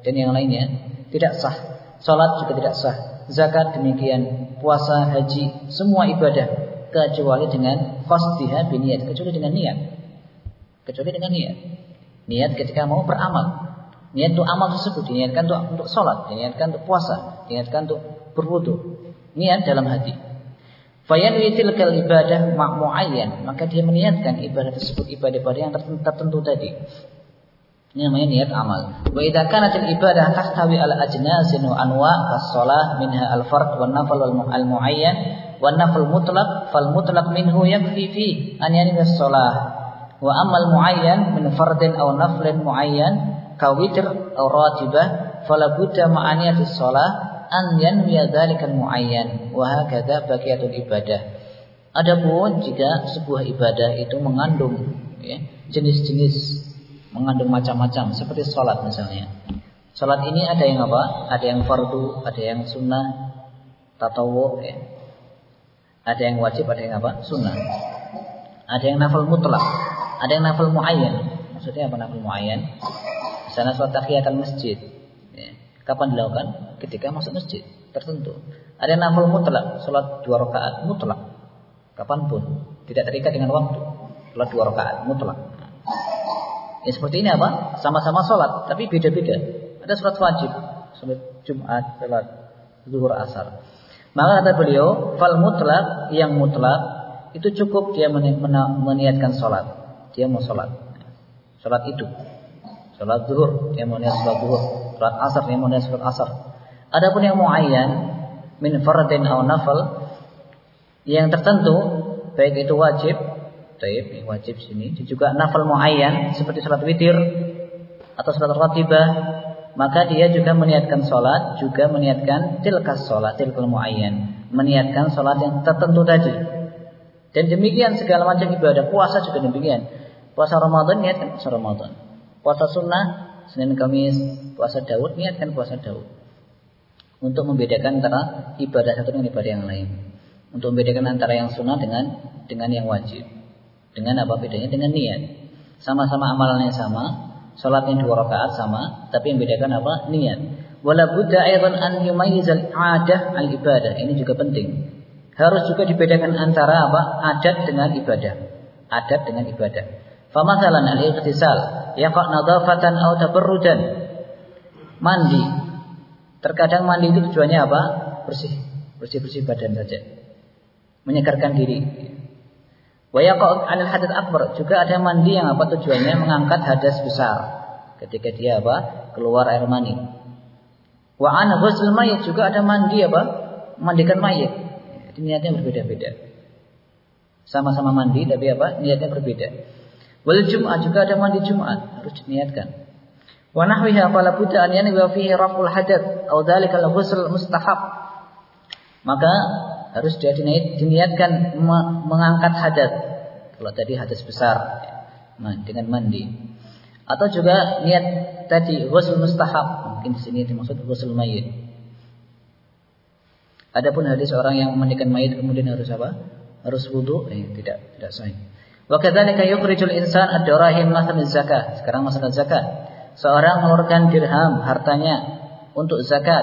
dan yang lainnya tidak sah. Salat juga tidak sah. Zakat demikian, puasa, haji, semua ibadah kecuali dengan qasdiha biniat, kecuali dengan niat. Kecuali dengan niat. Niat ketika mau beramal. Niat untuk amal tersebut diniatkan untuk untuk sholat, diniatkan untuk puasa, diniatkan untuk berwudu, niat dalam hati. Fayanwi tilkal ibadah muayyan, maka dia meniatkan ibadah tersebut ibadah-ibadah yang tertentu tadi. Ini namanya niat amal. Wa idza kanat al ibadah tahtawi al ajnasin wa anwa fas-shalah minha al fard wan nafal wal al muayyan wan nafal mutlaq fal mutlaq minhu yakfi fi an yani as-shalah. Wa amal muayyan min fardin aw naflin muayyan ka witr aw ratibah fala budda ma'aniyatis shalah an yanwiya dzalikal muayyan wa hakadha baqiyatul ibadah. Adapun jika sebuah ibadah itu mengandung ya, jenis-jenis mengandung macam-macam seperti sholat misalnya. Sholat ini ada yang apa? Ada yang fardu, ada yang sunnah, tatawu, ya. ada yang wajib, ada yang apa? Sunnah. Ada yang nafal mutlak, ada yang nafal muayyan. Maksudnya apa nafal muayyan? Misalnya sholat tahiyatul masjid. Ya. Kapan dilakukan? ketika masuk masjid tertentu. Ada nafil mutlak, salat dua rakaat mutlak. Kapan pun, tidak terikat dengan waktu. Salat dua rakaat mutlak. Ya seperti ini apa? Sama-sama salat, tapi beda-beda. Ada salat wajib, salat Jumat, salat zuhur asar. Maka kata beliau, fal mutlak yang mutlak itu cukup dia meniatkan salat. Dia mau salat. Salat itu. Salat zuhur, dia mau niat salat zuhur. Salat asar, dia mau niat salat asar. Adapun yang muayyan min fardin atau nafal yang tertentu baik itu wajib, taib yang wajib sini juga nafal muayyan seperti salat witir atau salat ratibah maka dia juga meniatkan salat juga meniatkan tilkas salat tilkal muayyan meniatkan salat yang tertentu tadi dan demikian segala macam ibadah puasa juga demikian puasa Ramadan niatkan puasa Ramadan puasa sunnah Senin Kamis puasa Daud niatkan puasa Daud untuk membedakan antara ibadah satu dengan ibadah yang lain. Untuk membedakan antara yang sunnah dengan dengan yang wajib. Dengan apa bedanya? Dengan niat. Sama-sama amalannya sama, salatnya dua rakaat sama, tapi yang membedakan apa? Niat. Wala budda aidan an yumayyizal adah al ibadah. Ini juga penting. Harus juga dibedakan antara apa? Adat dengan ibadah. Adat dengan ibadah. Famasalan al-ightisal yaqa nadafatan atau tabarrudan. Mandi Terkadang mandi itu tujuannya apa? Bersih, bersih-bersih badan saja. Menyegarkan diri. Wa yaqa'u 'anil hadath akbar. Juga ada mandi yang apa tujuannya mengangkat hadas besar. Ketika dia apa? Keluar air mani. Wa 'an ghusl mayit juga ada mandi apa? Mandikan mayit. Jadi niatnya berbeda-beda. Sama-sama mandi tapi apa? Niatnya berbeda. Wal Jum'ah juga ada mandi Jumat, harus diniatkan. Wa nahwiha fala budda an yanwi fihi raf'ul hadath atau dzalika al-ghusl mustahab. Maka harus dia diniatkan mengangkat hadat. Kalau tadi hadis besar ya, dengan mandi. Atau juga niat tadi ghusl mustahab, mungkin di sini dimaksud ghusl mayit. Adapun hadis orang yang memandikan mayit kemudian harus apa? Harus wudu, eh, tidak tidak sahih. Yukhrijul insan ad-darahim zakat. Sekarang masalah zakat. Seorang mengeluarkan dirham hartanya untuk zakat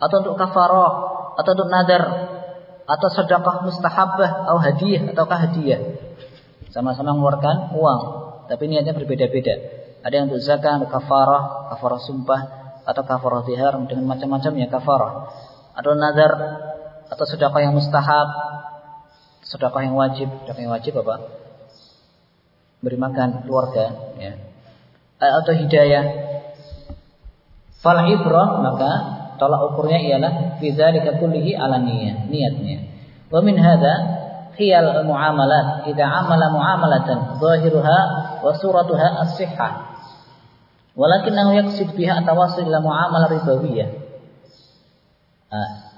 atau untuk kafarah atau untuk nadar atau sedekah mustahabah atau hadiah ataukah hadiah. Sama-sama mengeluarkan uang, tapi niatnya berbeda-beda. Ada yang untuk zakat, untuk kafarah, kafarah sumpah atau kafarah zihar dengan macam-macamnya kafarah. Atau nadar atau sedekah yang mustahab, sedekah yang wajib, sedekah yang wajib apa? Beri makan keluarga, ya. Atau hidayah. Fal ibrah maka tolak ukurnya ialah bidzalika kullihi ala niyyah, niatnya. Wa min hadza khiyal muamalat idza amala muamalatan zahiruha wa suratuha as-sihhah. Walakinahu yaqsid biha tawassul ila muamalah ribawiyah.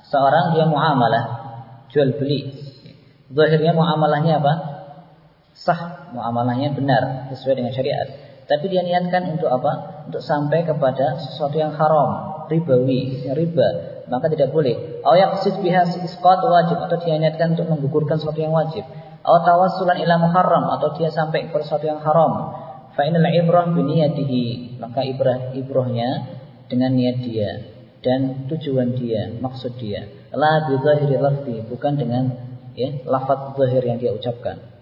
Seorang dia muamalah jual beli. Zahirnya muamalahnya apa? Sah, muamalahnya benar sesuai dengan syariat. Tapi dia niatkan untuk apa? Untuk sampai kepada sesuatu yang haram ribawi, riba, maka tidak boleh. Atau yaqsid biha isqat wajib atau dia niatkan untuk menggugurkan sesuatu yang wajib. Atau tawassulan ila muharram atau dia sampai ke sesuatu yang haram. Fa innal ibrah bi niyatihi, maka ibrah ibrahnya dengan niat dia dan tujuan dia, maksud dia. La bi zahiri bukan dengan ya lafaz zahir yang dia ucapkan.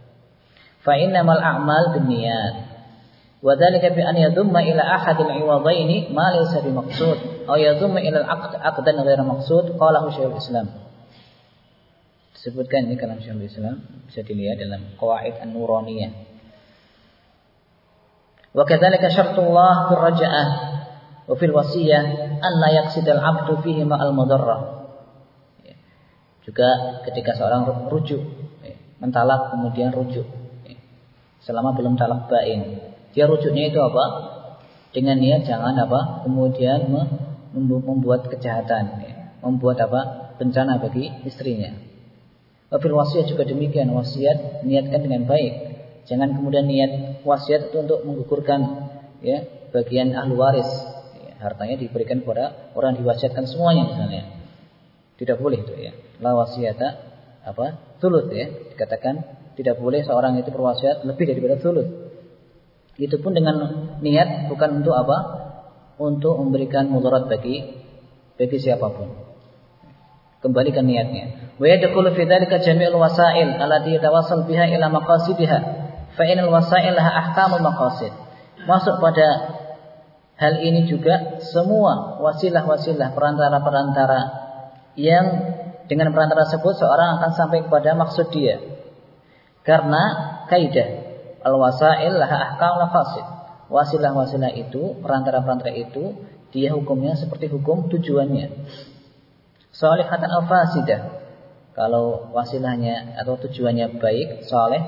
Fa innamal a'mal binniyat. Wa dhalika bi an yadhumma ila ahadil 'iwadaini ma laysa bi maqsud aw yadhumma ila al-'aqd 'aqdan ghairu maqsud qala Syekhul Islam. Disebutkan ini kalam Syekhul Islam bisa dilihat dalam Qawaid An-Nuraniyah. Wa kadzalika syartullah fil raja'ah wa fil wasiyah an la yaqsid al-'abdu fihi ma al-madarrah. Juga ketika seorang rujuk, mentalak kemudian rujuk Selama belum talak bain, dia rujuknya itu apa? Dengan niat jangan apa? Kemudian membuat kejahatan, ya. membuat apa? Bencana bagi istrinya. Wafil wasiat juga demikian. Wasiat niatkan dengan baik. Jangan kemudian niat wasiat itu untuk menggugurkan ya bagian ahli waris. Ya, hartanya diberikan kepada orang diwasiatkan semuanya misalnya. Tidak boleh itu ya. La wasiata apa? Tulut ya. Dikatakan tidak boleh seorang itu berwasiat lebih daripada tulut. Itu pun dengan niat bukan untuk apa? Untuk memberikan mudarat bagi bagi siapa pun. Kembalikan niatnya. Wa yadkhulu fi dzalika jami'ul wasail allati yatawassal biha ila maqasidiha. Fa inal wasail laha ahkamul maqasid. Masuk pada hal ini juga semua wasilah-wasilah perantara-perantara yang dengan perantara tersebut seorang akan sampai kepada maksud dia. Karena kaidah Al-wasail laha ahkam fasid. Wasilah-wasilah itu, perantara-perantara itu, dia hukumnya seperti hukum tujuannya. Salihatan al-fasidah. Kalau wasilahnya atau tujuannya baik, soleh,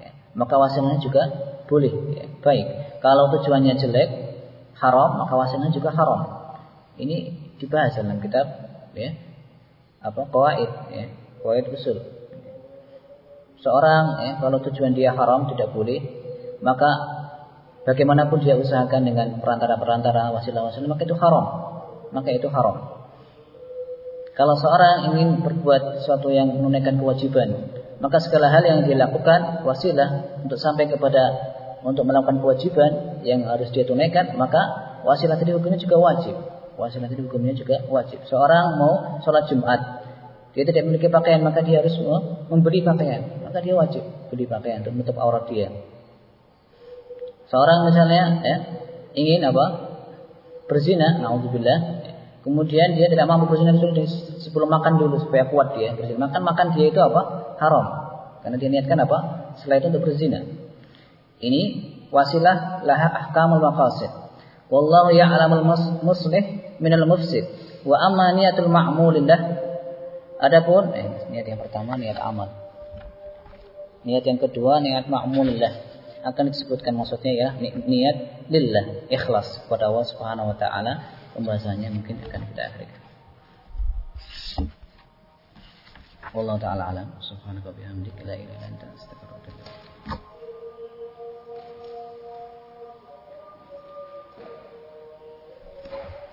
ya, maka wasilahnya juga boleh, ya, baik. Kalau tujuannya jelek, haram, maka wasilahnya juga haram. Ini dibahas dalam kitab ya, apa qawaid ya, qawaid usul. Seorang ya, kalau tujuan dia haram tidak boleh, maka bagaimanapun dia usahakan dengan perantara-perantara wasilah-wasilah maka itu haram. Maka itu haram. Kalau seorang ingin berbuat sesuatu yang menunaikan kewajiban, maka segala hal yang dia lakukan wasilah untuk sampai kepada untuk melakukan kewajiban yang harus dia tunaikan, maka wasilah tadi hukumnya juga wajib. Wasilah tadi hukumnya juga wajib. Seorang mau sholat Jumat, dia tidak memiliki pakaian maka dia harus membeli pakaian. Maka dia wajib beli pakaian untuk menutup aurat dia. Seorang misalnya ya, ingin apa? Berzina, naudzubillah. Kemudian dia tidak mampu berzina sebelum makan dulu supaya kuat dia berzina. Makan makan dia itu apa? Haram. Karena dia niatkan apa? Setelah itu untuk berzina. Ini wasilah laha ahkamul maqasid. Wallahu ya'lamul muslih minal mufsid. Wa amma niyatul ma'mulillah Adapun eh, niat yang pertama niat amal. Niat yang kedua niat ma'mulillah. Akan disebutkan maksudnya ya niat lillah, ikhlas kepada Allah Subhanahu wa taala. Pembahasannya mungkin akan kita akhirkan. Wallahu taala alam. Subhanaka bihamdika la ilaha illa anta astaghfiruka